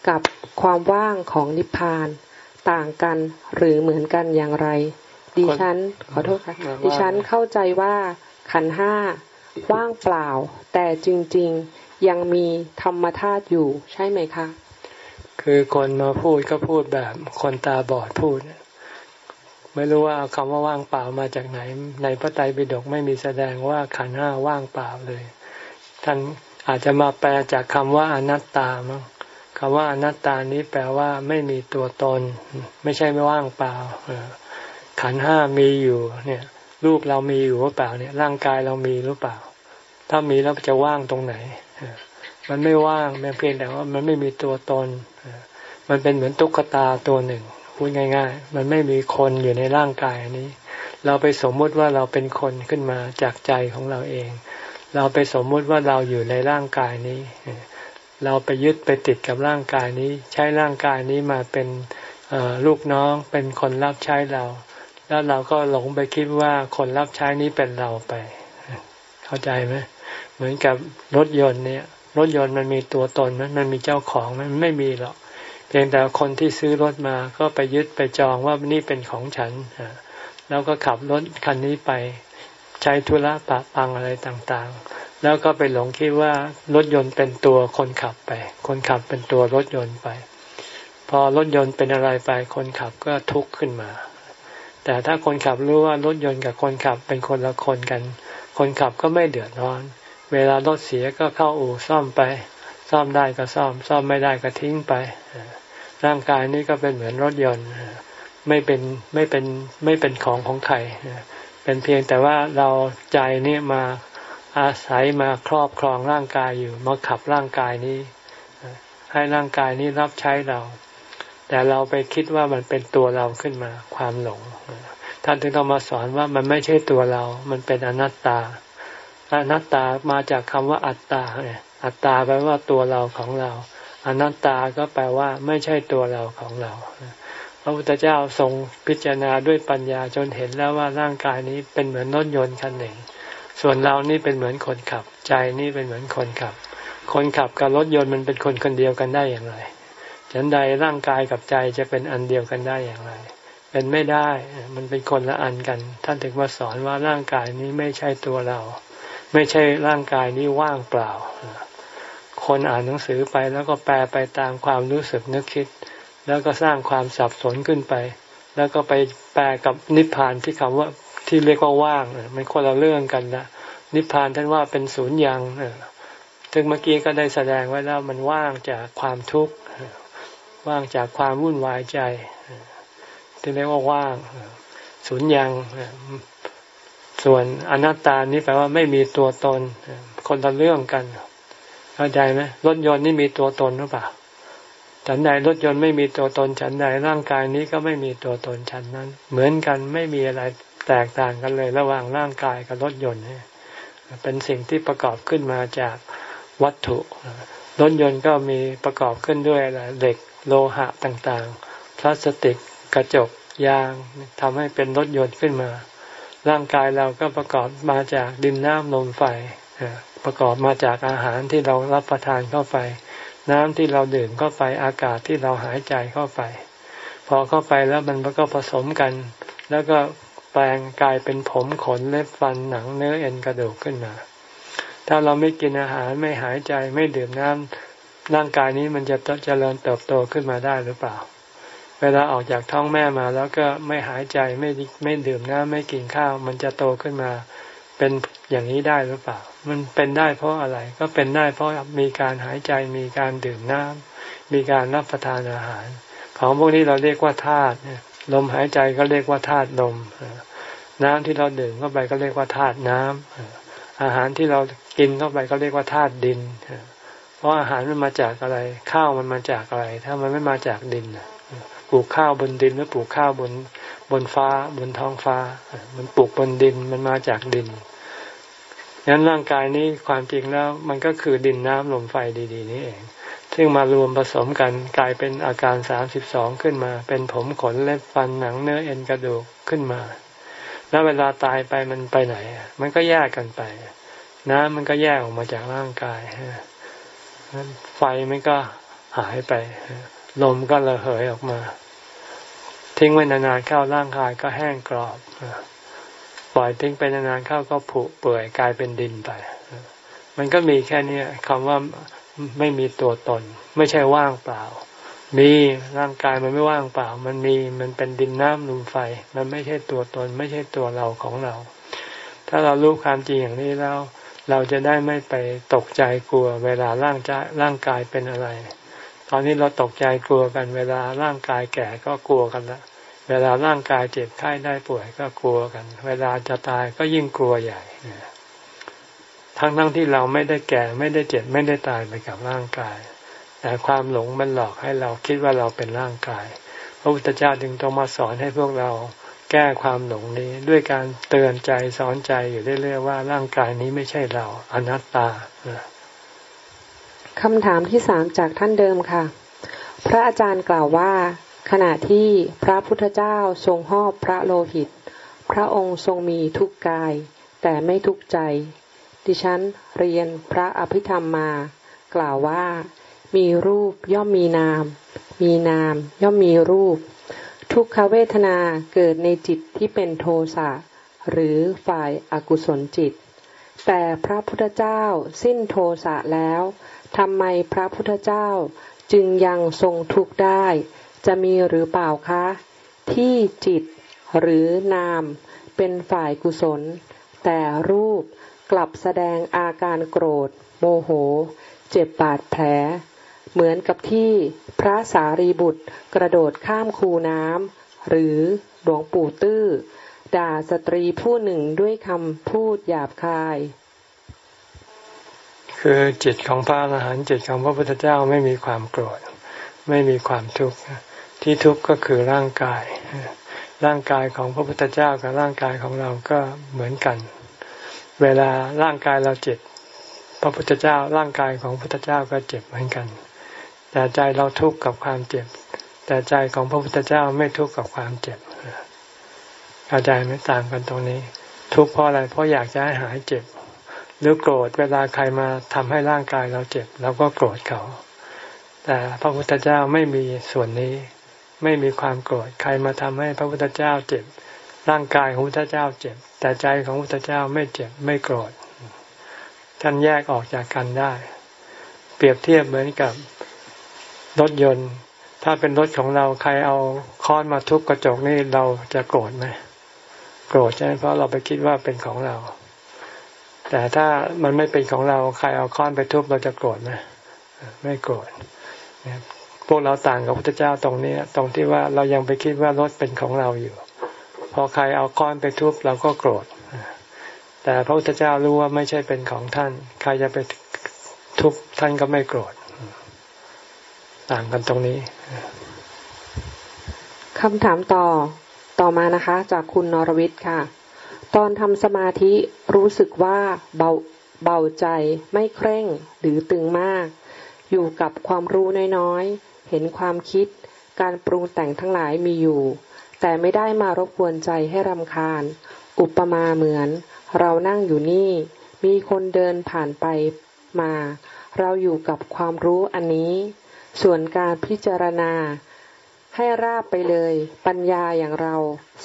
กับความว่างของนิพพาน ต่างกันหรือเหมือนกันอย่างไร ดิฉัน ขอโทษค่ะ ดิฉันเข้าใจว่าขันห้าว่างเปล่า แต่จริง ๆ ยังมีธรรมธาตุอยู่ใช่ไหมคะ คือคนมาพูดก็พูดแบบคนตาบอดพูด ไม่รู้ว่าคำว่าว่างเปล่ามาจากไหน ในพระไตรปิฎกไม่มีแสดงว่าขันห้าว่างเปล่าเลย ท่านอาจจะมาแปลจากคำว่าอนัตตามั้งคำว่าอนัตตานี้แปลว่าไม่มีตัวตน ไม่ใช่ไม่ว่างเปล่าขันห้ามีอยู่เนี่ยรูปเรามีอยู่หรือเปล่าเนี่ยร่างกายเรามีหรือเปล่า ถ้ามีแล้วจะว่างตรงไหน มันไม่ว่างเพียงแต่ว่ามันไม่มีตัวตน มันเป็นเหมือนตุ๊กตาตัวหนึ่งพูดง่าย ๆ มันไม่มีคนอยู่ในร่างกายนี้ เราไปสมมุติว่าเราเป็นคนขึ้นมาจากใจของเราเอง เราไปสมมุติว่าเราอยู่ในร่างกายนี้ เราไปยึดไปติดกับร่างกายนี้ ใช้ร่างกายนี้มาเป็นลูกน้อง เป็นคนรับใช้เรา แล้วเราก็หลงไปคิดว่าคนรับใช้นี้เป็นเราไป เข้าใจไหมเหมือนกับรถยนต์เนี่ย รถยนต์มันมีตัวตนมมันมีเจ้าของมมันไม่มีหรอก เพียงแต่คนที่ซื้อรถมาก็ไปยึดไปจองว่านี่เป็นของฉันแล้วก็ขับรถคันนี้ไปใช้ธุระปะปังอะไรต่างๆ แล้วก็ไปหลงคิดว่ารถยนต์เป็นตัวคนขับไป คนขับเป็นตัวรถยนต์ไป พอรถยนต์เป็นอะไรไป คนขับก็ทุกข์ขึ้นมา แต่ถ้าคนขับรู้ว่ารถยนต์กับคนขับเป็นคนละคนกัน คนขับก็ไม่เดือดร้อน เวลารถเสียก็เข้าอู่ซ่อมไป ซ่อมได้ก็ซ่อม ซ่อมไม่ได้ก็ทิ้งไป ร่างกายนี้ก็เป็นเหมือนรถยนต์ ไม่เป็นไม่เป็นไม่เป็นของของใครเป็นเพียงแต่ว่าเราใจนี่มาอาศัยมาครอบครองร่างกายอยู่ มาขับร่างกายนี้ ให้ร่างกายนี้รับใช้เรา แต่เราไปคิดว่ามันเป็นตัวเราขึ้นมาความหลงท่านถึงต้องมาสอนว่ามันไม่ใช่ตัวเรา มันเป็นอนัตตา อนัตตามาจากคำว่าอัตตาอัตตาแปลว่าตัวเราของเรา อนัตตาก็แปลว่าไม่ใช่ตัวเราของเรา พระพุทธเจ้าทรงพิจารณาด้วยปัญญาจนเห็นแล้วว่าร่างกายนี้เป็นเหมือนรถยนต์คันหนึ่ง ส่วนเรานี่เป็นเหมือนคนขับ ใจนี่เป็นเหมือนคนขับ คนขับกับรถยนต์มันเป็นคนคนเดียวกันได้อย่างไรฉันใดร่างกายกับใจจะเป็นอันเดียวกันได้อย่างไร เป็นไม่ได้ มันเป็นคนละอันกัน ท่านถึงมาสอนว่าร่างกายนี้ไม่ใช่ตัวเรา ไม่ใช่ร่างกายนี้ว่างเปล่า คนอ่านหนังสือไปแล้วก็แปลไปตามความรู้สึกนึกคิด แล้วก็สร้างความสับสนขึ้นไป แล้วก็ไปแปลกับนิพพานที่คำว่าที่เรียกว่าว่างมันคนละเรื่องกันนะนิพพานท่านว่าเป็นศูนย์ยังซึ่งเมื่อกี้ก็ได้แสดงไว้แล้วมันว่างจากความทุกข์ว่างจากความวุ่นวายใจที่เรียกว่าว่างศูนย์ยัง ส่วนอนัตตานี้แปลว่าไม่มีตัวตน คนละเรื่องกัน เข้าใจไหมรถยนต์นี่มีตัวตนหรือเปล่าฉันใดรถยนต์ไม่มีตัวตน ฉันใดร่างกายนี้ก็ไม่มีตัวตนฉันนั้น เหมือนกันไม่มีอะไรแตกต่างกันเลย ระหว่างร่างกายกับรถยนต์เป็นสิ่งที่ประกอบขึ้นมาจากวัตถุรถยนต์ก็มีประกอบขึ้นด้วยอะไรเหล็กโลหะต่างๆ พลาสติกกระจกยางทำให้เป็นรถยนต์ขึ้นมา ร่างกายเราก็ประกอบมาจากดินน้ำลมไฟประกอบมาจากอาหารที่เรารับประทานเข้าไป น้ำที่เราดื่มเข้าไปอากาศที่เราหายใจเข้าไป พอเข้าไปแล้วมันก็ผสมกัน แล้วก็แปลงกลายเป็นผมขนเล็บฟันหนังเนื้อเอ็นกระดูกขึ้นมา ถ้าเราไม่กินอาหารไม่หายใจไม่ดื่มน้ำร่างกายนี้มันจะเจริญเติบโตขึ้นมาได้หรือเปล่า เวลาออกจากท้องแม่มา แล้วก็ไม่หายใจไม่ไม่ดื่มน้ำไม่กินข้าว มันจะโตขึ้นมา เป็นอย่างนี้ได้หรือเปล่า มันเป็นได้เพราะอะไร ก็เป็นได้เพราะมีการหายใจมีการดื่มน้ำมีการรับประทานอาหาร ของพวกนี้เราเรียกว่าธาตุลมหายใจก็เรียกว่าธาตุลมน้ำที่เราดื่มเข้าไปก็เรียกว่าธาตุน้ำอาหารที่เรากินเข้าไปก็เรียกว่าธาตุดินเพราะอาหารมันมาจากอะไร ข้าวมันมาจากอะไร ถ้ามันไม่มาจากดิน ปลูกข้าวบนดินหรือปลูกข้าวบนบนฟ้าบนท้องฟ้า มันปลูกบนดินมันมาจากดินงั้นร่างกายนี้ความจริงแล้ว มันก็คือดินน้ำลมไฟดีๆ นี่เอง ซึ่งมารวมผสมกันกลายเป็นอาการสามสิบสองขึ้นมา เป็นผมขนเล็บฟันหนังเนื้อเอ็นกระดูกขึ้นมา แล้วเวลาตายไปมันไปไหน มันก็แยกกันไป น้ำมันก็แยกออกมาจากร่างกายไฟมันก็หายไป ลมก็ระเหยออกมา ทิ้งไว้นานๆเข้าร่างกายก็แห้งกรอบปล่อยทิ้งไปนานๆเข้าก็ผุเปื่อยกลายเป็นดินไป มันก็มีแค่นี้คำว่าไม่มีตัวตน ไม่ใช่ว่างเปล่า มีร่างกายมันไม่ว่างเปล่า มันมีมันเป็นดินน้ำลมไฟ มันไม่ใช่ตัวตน ไม่ใช่ตัวเราของเรา ถ้าเรารู้ความจริงอย่างนี้แล้ว เราจะได้ไม่ไปตกใจกลัว เวลาร่างใจร่างกายเป็นอะไร ตอนนี้เราตกใจกลัวกัน เวลาร่างกายแก่ก็กลัวกันล้วเวลาร่างกายเจ็บไข้ได้ป่วยก็กลัวกัน เวลาจะตายก็ยิ่งกลัวใหญ่ทั้งทั้งที่เราไม่ได้แก่ไม่ได้เจ็บไม่ได้ตายไปกับร่างกาย แต่ความหลงมันหลอกให้เราคิดว่าเราเป็นร่างกาย พระพุทธเจ้าจึงต้องมาสอนให้พวกเราแก้ความหลงนี้ด้วยการเตือนใจสอนใจอยู่เรื่อยๆว่าร่างกายนี้ไม่ใช่เราอนัตตา คำถามที่สามจากท่านเดิมค่ะ พระอาจารย์กล่าวว่า ขณะที่พระพุทธเจ้าทรงหอบพระโลหิต พระองค์ทรงมีทุกกาย แต่ไม่ทุกใจ ดิฉันเรียนพระอภิธรรมมา กล่าวว่า มีรูปย่อมมีนาม มีนาม ย่อมมีรูป ทุกขเวทนาเกิดในจิตที่เป็นโทสะหรือฝ่ายอากุศลจิต แต่พระพุทธเจ้าสิ้นโทสะแล้ว ทำไมพระพุทธเจ้าจึงยังทรงทุกข์ได้ จะมีหรือเปล่าคะ ที่จิตหรือนามเป็นฝ่ายกุศล แต่รูปกลับแสดงอาการโกรธ โมโห เจ็บบาดแผล เหมือนกับที่พระสารีบุตรกระโดดข้ามคูน้ำหรือหลวงปู่ตื้อ ด่าสตรีผู้หนึ่งด้วยคำพูดหยาบคาย คือจิตของพระอรหันต์จิตของพระพุทธเจ้าไม่มีความโกรธ ไม่มีความทุกข์ที่ทุกข์ก็คือร่างกาย ร่างกายของพระพุทธเจ้ากับร่างกายของเราก็เหมือนกัน เวลาร่างกายเราเจ็บ พระพุทธเจ้า ร่างกายของพระพุทธเจ้าก็เจ็บเหมือนกัน แต่ใจเราทุกข์กับความเจ็บ แต่ใจของพระพุทธเจ้าไม่ทุกข์กับความเจ็บเข้าใจไหมต่างกันตรงนี้ ทุกข์เพราะอะไรเพราะอยากจะให้หายเจ็บ หรือโกรธเวลาใครมาทำให้ร่างกายเราเจ็บเราก็โกรธเขา แต่พระพุทธเจ้าไม่มีส่วนนี้ ไม่มีความโกรธใครมาทำให้พระพุทธเจ้าเจ็บ ร่างกายของพระพุทธเจ้าเจ็บ แต่ใจของพระพุทธเจ้าไม่เจ็บไม่โกรธท่านแยกออกจากกันได้ เปรียบเทียบเหมือนกับรถยนต์ ถ้าเป็นรถของเราใครเอาค้อนมาทุบกระจกนี่เราจะโกรธไหมโกรธใช่ไหมเพราะเราไปคิดว่าเป็นของเรา แต่ถ้ามันไม่เป็นของเราใครเอาค้อนไปทุบเราจะโกรธไหมไม่โกรธพวกเราต่างกับพระเจ้าตรงนี้ ตรงที่ว่าเรายังไปคิดว่ารถเป็นของเราอยู่ พอใครเอาค้อนไปทุบเราก็โกรธแต่พระพุทธเจ้ารู้ว่าไม่ใช่เป็นของท่าน ใครจะไปททุกข์ท่านก็ไม่โกรธต่างกันตรงนี้คำถามต่อต่อมานะคะ จากคุณนรวิทย์ค่ะ ตอนทำสมาธิรู้สึกว่าเบาเบาใจไม่เคร่งหรือตึงมาก อยู่กับความรู้น้อยๆ เห็นความคิด การปรุงแต่งทั้งหลายมีอยู่ แต่ไม่ได้มารบกวนใจให้รำคาญ อุปมาเหมือน เรานั่งอยู่นี่ มีคนเดินผ่านไปมา เราอยู่กับความรู้อันนี้ ส่วนการพิจารณา ให้ราบไปเลย ปัญญาอย่างเรา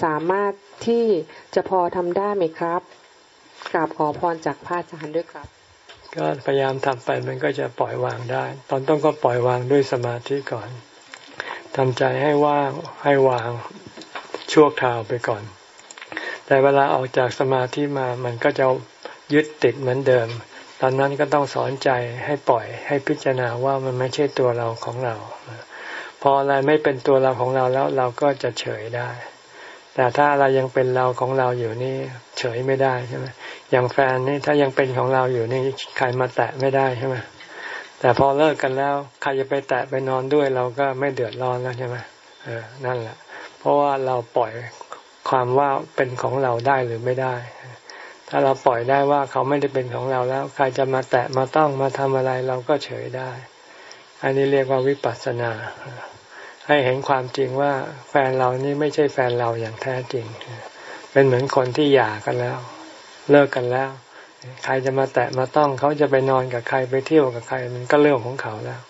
สามารถ ที่จะพอทำได้ไหมครับกราบขอพรจากพระอาจารย์ด้วยครับ ก็พยายามทำไปมันก็จะปล่อยวางได้ ตอนต้นก็ปล่อยวางด้วยสมาธิก่อนทำใจให้ว่างให้วางชั่วคราวไปก่อน แต่เวลาออกจากสมาธิมามันก็จะยึดติดเหมือนเดิม ตอนนั้นก็ต้องสอนใจให้ปล่อยให้พิจารณาว่ามันไม่ใช่ตัวเราของเรา พออะไรไม่เป็นตัวเราของเราแล้วเราก็จะเฉยได้ แต่ถ้าอะไรยังเป็นเราของเราอยู่นี่เฉยไม่ได้ใช่ไหมอย่างแฟนนี่ถ้ายังเป็นของเราอยู่นี่ใครมาแตะไม่ได้ใช่ไหมแต่พอเลิกกันแล้วใครจะไปแตะไปนอนด้วยเราก็ไม่เดือดร้อนแล้วใช่ไหมเออนั่นแหละ เพราะว่าเราปล่อยความว่าเป็นของเราได้หรือไม่ได้ ถ้าเราปล่อยได้ว่าเขาไม่ได้เป็นของเราแล้ว ใครจะมาแตะมาต้องมาทำอะไรเราก็เฉยได้ อันนี้เรียกว่าวิปัสสนา ให้เห็นความจริงว่าแฟนเรานี่ไม่ใช่แฟนเราอย่างแท้จริง เป็นเหมือนคนที่หย่ากันแล้ว เลิกกันแล้ว ใครจะมาแตะมาต้องเขาจะไปนอนกับใครไปเที่ยวกับใครมันก็เรื่องของเขาแล้ว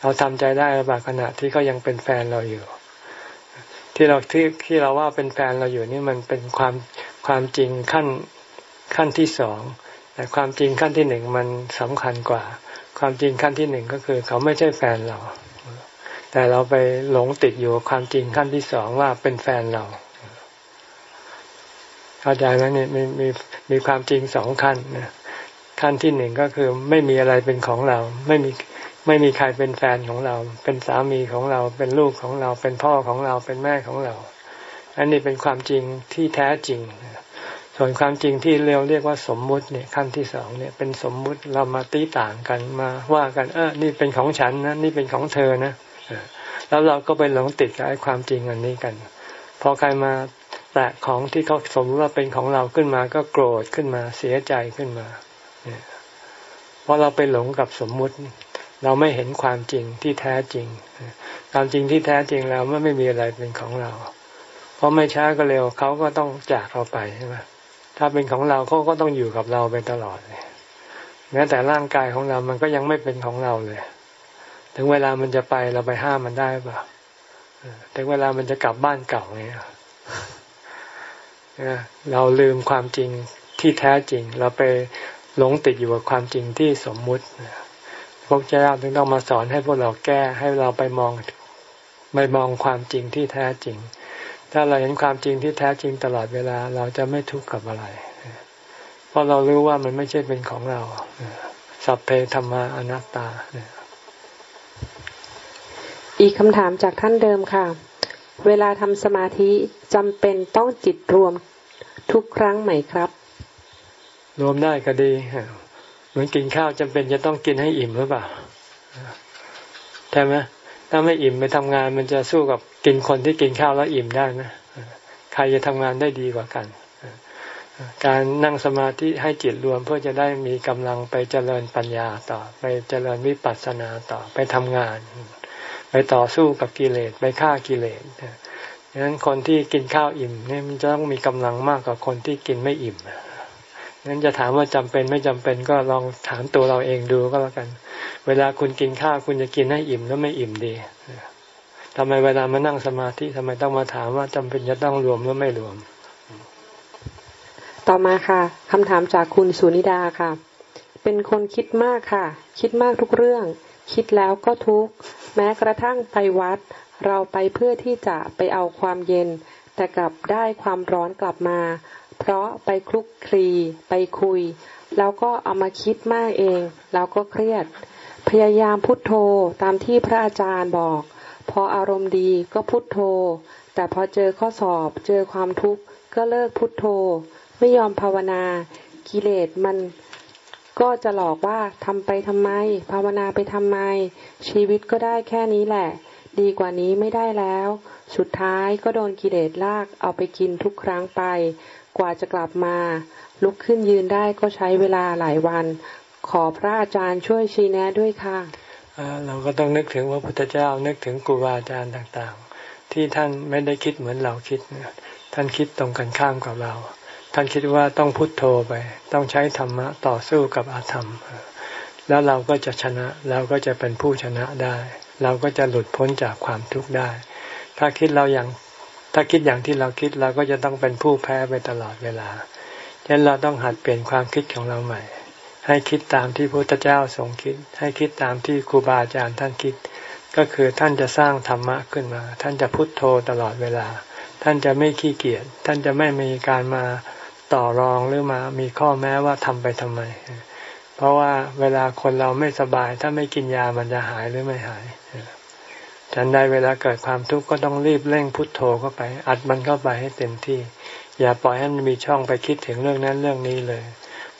เราทำใจได้บางขณะที่เขายังเป็นแฟนเราอยู่ ที่เราที่ที่เราว่าเป็นแฟนเราอยู่นี่มันเป็นความความจริงขั้นขั้นที่สองแต่ความจริงขั้นที่หนึ่งมันสำคัญกว่า ความจริงขั้นที่หนึ่งก็คือ เขาไม่ใช่แฟนเรา แต่เราไปหลงติดอยู่ความจริงขั้นที่สองว่าเป็นแฟนเรา เข้าใจไหมเนี่ยมีมีมีความจริงสองขั้นนะขั้นที่หนึ่งก็คือไม่มีอะไรเป็นของเรา ไม่มีไม่มีใครเป็นแฟนของเรา เป็นสามีของเราเป็นลูกของเรา เป็นพ่อของเราเป็นแม่ของเรา อันนี้เป็นความจริงที่แท้จริง ส่วนความจริงที่เรียกเรียกว่าสมมุติเนี่ยขั้นที่สองเนี่ยเป็นสมมุติเรามาตีต่างกันมาว่ากันเออนี่เป็นของฉันนะนี่เป็นของเธอนะ แล้วเราก็ไปหลงติดกับไอ้ความจริงอันนี้กันพอใครมาแตะของที่เขาสมมติว่าเป็นของเราขึ้นมาก็โกรธขึ้นมาเสียใจขึ้นมาเพราะเราไปหลงกับสมมุติ เราไม่เห็นความจริงที่แท้จริง ความจริงที่แท้จริงแล้วมันไม่มีอะไรเป็นของเรา เพราะไม่ช้าก็เร็วเขาก็ต้องจากเราไปใช่ไหมถ้าเป็นของเราเขาก็ต้องอยู่กับเราไปตลอดแม้แต่ร่างกายของเรามันก็ยังไม่เป็นของเราเลย ถึงเวลามันจะไปเราไปห้ามมันได้ป่ะถึงเวลามันจะกลับบ้านเก่าเนี่ยเราลืมความจริงที่แท้จริง เราไปหลงติดอยู่กับความจริงที่สมมุติพวกเจ้าถึงต้องมาสอนให้พวกเราแก้ให้เราไปมองไปมองความจริงที่แท้จริง ถ้าเราเห็นความจริงที่แท้จริงตลอดเวลา เราจะไม่ทุกข์กับอะไร เพราะเรารู้ว่ามันไม่ใช่เป็นของเรา สัพเพธรรมาอนัตตาเนี่ย อีกคำถามจากท่านเดิมค่ะ เวลาทำสมาธิจำเป็นต้องจิตรวมทุกครั้งไหมครับ รวมได้ก็ดี เหมือนกินข้าวจำเป็นจะต้องกินให้อิ่มหรือเปล่าใช่ไหมถ้าไม่อิ่มไปทำงานมันจะสู้กับกินคนที่กินข้าวแล้วอิ่มได้ไหมใครจะทำงานได้ดีกว่ากัน การนั่งสมาธิให้จิตรวมเพื่อจะได้มีกำลังไปเจริญปัญญาต่อ ไปเจริญวิปัสสนาต่อไปทำงาน ไปต่อสู้กับกิเลสไปฆ่ากิเลสดังนั้นคนที่กินข้าวอิ่มเนี่ยมันจะต้องมีกำลังมากกว่าคนที่กินไม่อิ่มนั้นจะถามว่าจำเป็นไม่จำเป็นก็ลองถามตัวเราเองดูก็แล้วกัน เวลาคุณกินข้าวคุณจะกินให้อิ่มแล้วไม่อิ่มดีทำไมเวลามานั่งสมาธิทำไมต้องมาถามว่าจำเป็นจะต้องรวมหรือไม่รวม ต่อมาค่ะคำถามจากคุณสุนิดาค่ะ เป็นคนคิดมากค่ะ คิดมากทุกเรื่อง คิดแล้วก็ทุกข์ แม้กระทั่งไปวัด เราไปเพื่อที่จะไปเอาความเย็น แต่กลับได้ความร้อนกลับมา เพราะไปคลุกคลี ไปคุย แล้วก็เอามาคิดมากเอง แล้วก็เครียด พยายามพุทโธตามที่พระอาจารย์บอก พออารมณ์ดีก็พุทโธ แต่พอเจอข้อสอบเจอความทุกข์ก็เลิกพุทโธ ไม่ยอมภาวนา กิเลสมัน ก็จะหลอกว่าทำไปทำไม ภาวนาไปทำไม ชีวิตก็ได้แค่นี้แหละ ดีกว่านี้ไม่ได้แล้ว สุดท้ายก็โดนกิเลสลากเอาไปกินทุกครั้งไป กว่าจะกลับมา ลุกขึ้นยืนได้ก็ใช้เวลาหลายวัน ขอพระอาจารย์ช่วยชี้แนะด้วยค่ะเราก็ต้องนึกถึงพระพุทธเจ้านึกถึงครูบาอาจารย์ต่างๆ ที่ท่านไม่ได้คิดเหมือนเราคิด ท่านคิดตรงกันข้ามกับเรา ท่านคิดว่าต้องพุทโธไป ต้องใช้ธรรมะต่อสู้กับอาธรรม แล้วเราก็จะชนะเราก็จะเป็นผู้ชนะได้ เราก็จะหลุดพ้นจากความทุกข์ได้ ถ้าคิดเราอย่างถ้าคิดอย่างที่เราคิดเราก็จะต้องเป็นผู้แพ้ไปตลอดเวลาฉะนั้นเราต้องหัดเปลี่ยนความคิดของเราใหม่ ให้คิดตามที่พระพุทธเจ้าทรงคิด ให้คิดตามที่ครูบาอาจารย์ท่านคิด ก็คือท่านจะสร้างธรรมะขึ้นมา ท่านจะพุทโธตลอดเวลา ท่านจะไม่ขี้เกียจ ท่านจะไม่มีการมา ต่อรองหรือมา มีข้อแม้ว่าทำไปทำไม เพราะว่าเวลาคนเราไม่สบาย ถ้าไม่กินยามันจะหายหรือไม่หายฉันใดเวลาเกิดความทุกข์ก็ต้องรีบเร่งพุทโธเข้าไป อัดมันเข้าไปให้เต็มที่ อย่าปล่อยให้มันมีช่องไปคิดถึงเรื่องนั้นเรื่องนี้เลย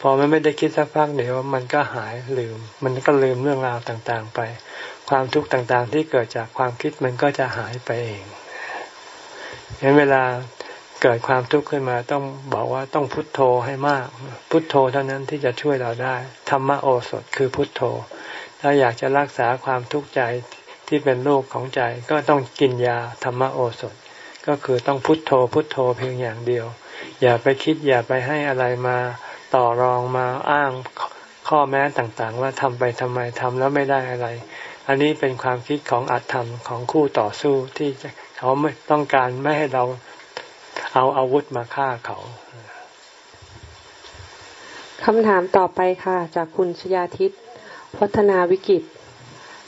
พอมันไม่ได้คิดสักพักเดี๋ยวมันก็หายลืม มันก็ลืมเรื่องราวต่างๆไป ความทุกข์ต่างๆ ที่เกิดจากความคิดมันก็จะหายไปเองเห็นเวลา เกิดความทุกข์ขึ้นมาต้องบอกว่าต้องพุทโธให้มาก พุทโธเท่านั้นที่จะช่วยเราได้ธรรมโอสถคือพุทโธ ถ้าอยากจะรักษาความทุกข์ใจที่เป็นโรคของใจก็ต้องกินยาธรรมโอสถ ก็คือต้องพุทโธพุทโธเพียงอย่างเดียว อย่าไปคิดอย่าไปให้อะไรมาต่อรองมาอ้างข้อแม้ต่างๆ ว่าทำไปทำไมทำแล้วไม่ได้อะไร อันนี้เป็นความคิดของอัตธรรมของคู่ต่อสู้ที่เขาไม่ต้องการไม่ให้เรา เอาอาวุธมาฆ่าเขาคำถามต่อไปค่ะ จากคุณชยาทิตวัฒนาวิกิต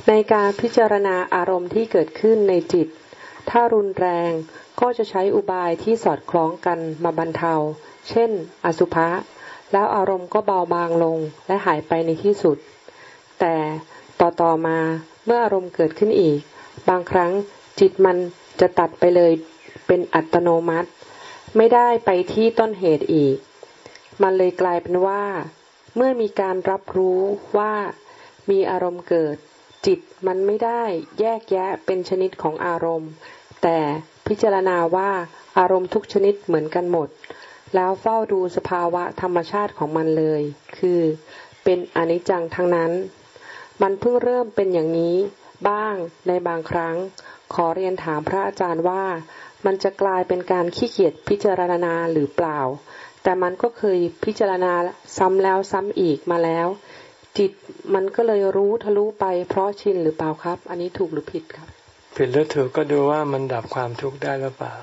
ในการพิจารณาอารมณ์ที่เกิดขึ้นในจิต ถ้ารุนแรงก็จะใช้อุบายที่สอดคล้องกันมาบรรเทา เช่น อสุภะ แล้วอารมณ์ก็เบาบางลงและหายไปในที่สุด แต่ต่อต่อมาเมื่ออารมณ์เกิดขึ้นอีก บางครั้งจิตมันจะตัดไปเลยเป็นอัตโนมัติ ไม่ได้ไปที่ต้นเหตุอีก มันเลยกลายเป็นว่า เมื่อมีการรับรู้ว่ามีอารมณ์เกิด จิตมันไม่ได้แยกแยะเป็นชนิดของอารมณ์ แต่พิจารณาว่าอารมณ์ทุกชนิดเหมือนกันหมด แล้วเฝ้าดูสภาวะธรรมชาติของมันเลย คือเป็นอนิจจังทั้งนั้น มันเพิ่งเริ่มเป็นอย่างนี้บ้างในบางครั้ง ขอเรียนถามพระอาจารย์ว่า มันจะกลายเป็นการขี้เกียจพิจารณาหรือเปล่า แต่มันก็เคยพิจารณาซ้ำแล้วซ้ำอีกมาแล้ว จิตมันก็เลยรู้ทะลุไปเพราะชินหรือเปล่าครับ อันนี้ถูกหรือผิดครับ ผิดหรือถูกก็ดูว่ามันดับความทุกข์ได้หรือเปล่า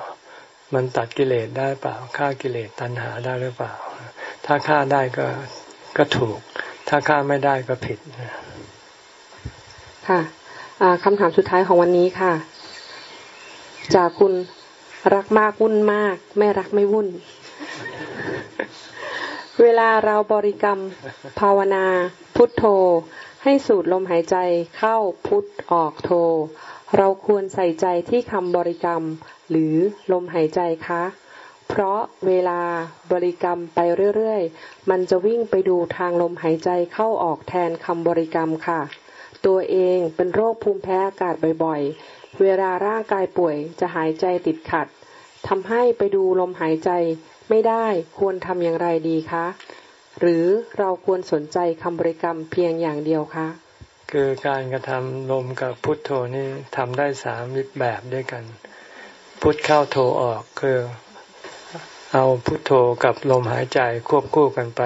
มันตัดกิเลสได้เปล่าฆ่ากิเลสตัณหาได้หรือเปล่า ถ้าฆ่าได้ก็ก็ถูก ถ้าฆ่าไม่ได้ก็ผิดค่ะคำถามสุดท้ายของวันนี้ค่ะ จากคุณ รักมากวุ่นมาก ไม่รักไม่วุ่น เวลาเราบริกรรมภาวนา พุทโธ ให้สูดลมหายใจเข้าพุทออกโธ เราควรใส่ใจที่คำบริกรรม หรือลมหายใจคะ เพราะเวลาบริกรรมไปเรื่อยๆ มันจะวิ่งไปดูทางลมหายใจเข้าออกแทนคำบริกรรมค่ะ ตัวเองเป็นโรคภูมิแพ้อากาศบ่อยๆ เวลาร่างกายป่วยจะหายใจติดขัดทำให้ไปดูลมหายใจไม่ได้ควรทำอย่างไรดีคะ หรือเราควรสนใจคำบริกรรมเพียงอย่างเดียวคะ คือการกระทำลมกับพุทโธนี่ทำได้สามแบบด้วยกัน พุทเข้าโธออกคือ เอาพุทโธกับลมหายใจควบคู่กันไป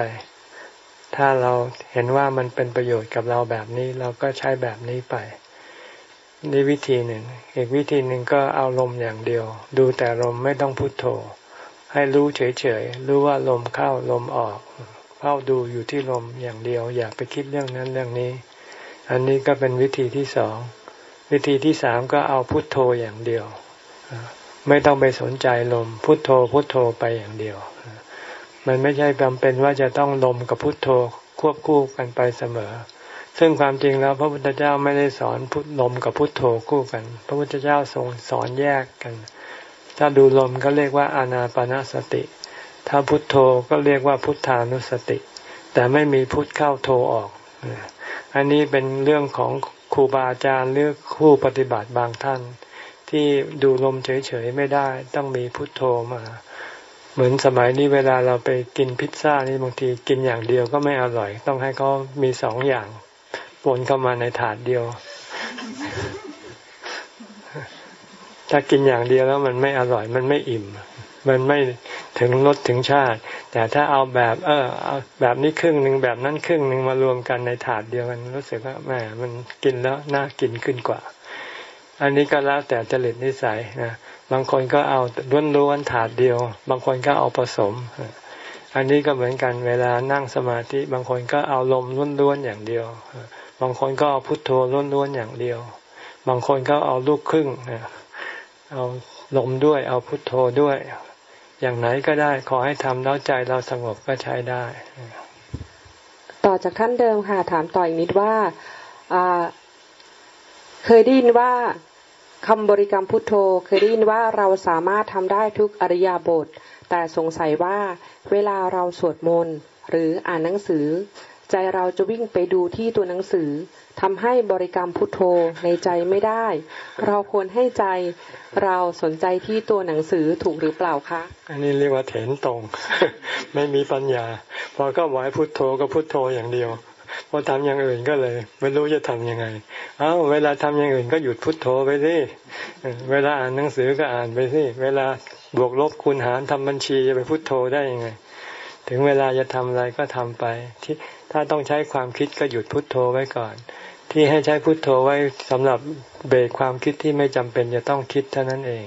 ถ้าเราเห็นว่ามันเป็นประโยชน์กับเราแบบนี้เราก็ใช้แบบนี้ไป นี่วิธีหนึ่ง อีกวิธีหนึ่งก็เอาลมอย่างเดียว ดูแต่ลมไม่ต้องพุโทโธ ให้รู้เฉยๆ รู้ว่าลมเข้าลมออกเฝ้าดูอยู่ที่ลมอย่างเดียว อย่าไปคิดเรื่องนั้นเรื่องนี้ อันนี้ก็เป็นวิธีที่สอง วิธีที่สามก็เอาพุทโธอย่างเดียว ไม่ต้องไปสนใจลม พุทโธพุทโธไปอย่างเดียว มันไม่ใช่จำเป็นว่าจะต้องลมกับพุทโธควบคู่กันไปเสมอ ซึ่งความจริงแล้วพระพุทธเจ้าไม่ได้สอนพุทลมกับพุทโธคู่กัน พระพุทธเจ้าทรงสอนแยกกัน ถ้าดูลมก็เรียกว่าอานาปนาสติ ถ้าพุทโธก็เรียกว่าพุทธานุสติ แต่ไม่มีพุทธเข้าโทออก อันนี้เป็นเรื่องของครูบาอาจารย์หรือคู่ปฏิบัติบางท่าน ที่ดูลมเฉยๆไม่ได้ ต้องมีพุทโธมา เหมือนสมัยนี้เวลาเราไปกินพิซซ่านี่บางทีกินอย่างเดียวก็ไม่อร่อย ต้องให้เขามีสองอย่าง ปนเข้ามาในถาดเดียว ถ้ากินอย่างเดียวแล้วมันไม่อร่อยมันไม่อิ่ม มันไม่ถึงรสถึงชาติ แต่ถ้าเอาแบบ เออเอาแบบนี้ครึ่งหนึ่งแบบนั้นครึ่งหนึ่งมารวมกันในถาดเดียวกันรู้สึกว่าแหมมันกินแล้วน่ากินขึ้นกว่า อันนี้ก็แล้วแต่จริตนิสัยนะบางคนก็เอาล้วนๆถาดเดียว บางคนก็เอาผสมอันนี้ก็เหมือนกันเวลานั่งสมาธิบางคนก็เอาลมล้วนๆอย่างเดียว บางคนก็เอาพุทโธล้วนๆอย่างเดียว บางคนก็เอาลูกครึ่งเอาลมด้วย เอาพุทโธด้วย อย่างไหนก็ได้ ขอให้ทำแล้วใจเราสงบก็ใช้ได้ ต่อจากท่านเดิมค่ะ ถามต่ออีกนิดว่าเคยได้ยินว่าคำบริกรรมพุทโธ เคยได้ยินว่าเราสามารถทำได้ทุกอริยบท แต่สงสัยว่าเวลาเราสวดมนต์หรืออ่านหนังสือ ใจเราจะวิ่งไปดูที่ตัวหนังสือทำให้บริกรรมพุทโธในใจไม่ได้ เราควรให้ใจเราสนใจที่ตัวหนังสือถูกหรือเปล่าคะ อันนี้เรียกว่าเถนตรง ไม่มีปัญญา พอก็ไหวพุทโธก็พุทโธอย่างเดียว พอทำอย่างอื่นก็เลย ไม่รู้จะทำยังไง เอ้า เวลาทำอย่างอื่นก็หยุดพุทโธไปสิ เวลาอ่านหนังสือก็อ่านไปสิ เวลาบวกลบคูณหารทำบัญชีจะไปพุทโธได้ยังไง ถึงเวลาจะทำอะไรก็ทำไปที่ถ้าต้องใช้ความคิดก็หยุดพุดโทโธไว้ก่อน ที่ให้ใช้พุโทโธไว้สำหรับเบรกความคิดที่ไม่จำเป็นจะต้องคิดเท่านั้นเอง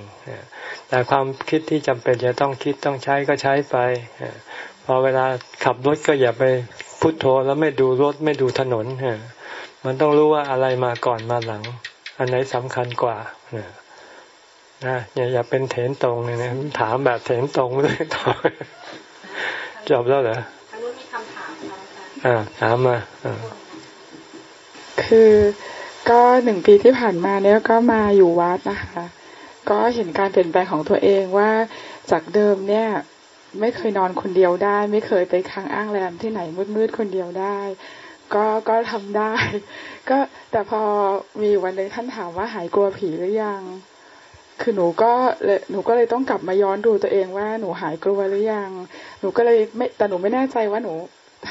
แต่ความคิดที่จำเป็นจะต้องคิดต้องใช้ก็ใช้ไปพอเวลาขับรถก็อย่าไปพุโทโธแล้วไม่ดูรถไม่ดูถนนมันต้องรู้ว่าอะไรมาก่อนมาหลัง อันไหนสำคัญกว่านะอย่าอย่าเป็นเถนตรงเลยนะถามแบบเถนตรงเลยตอบ จบแล้วเหรออ่าถามมาคือก็หนึ่งปีที่ผ่านมาเนี่ยก็มาอยู่วัดนะคะ ก็เห็นการเปลี่ยนแปลงของตัวเองว่าจากเดิมเนี่ยไม่เคยนอนคนเดียวได้ ไม่เคยไปค้างอ้างแรมที่ไหนมืดๆคนเดียวได้ ก็ก็ทำได้ ก็แต่พอมีวันหนึ่งท่านถามว่าหายกลัวผีหรือยัง คือหนูก็เลยหนูก็เลยต้องกลับมาย้อนดูตัวเองว่าหนูหายกลัวหรือยัง หนูก็เลยไม่แต่หนูไม่แน่ใจว่าหนู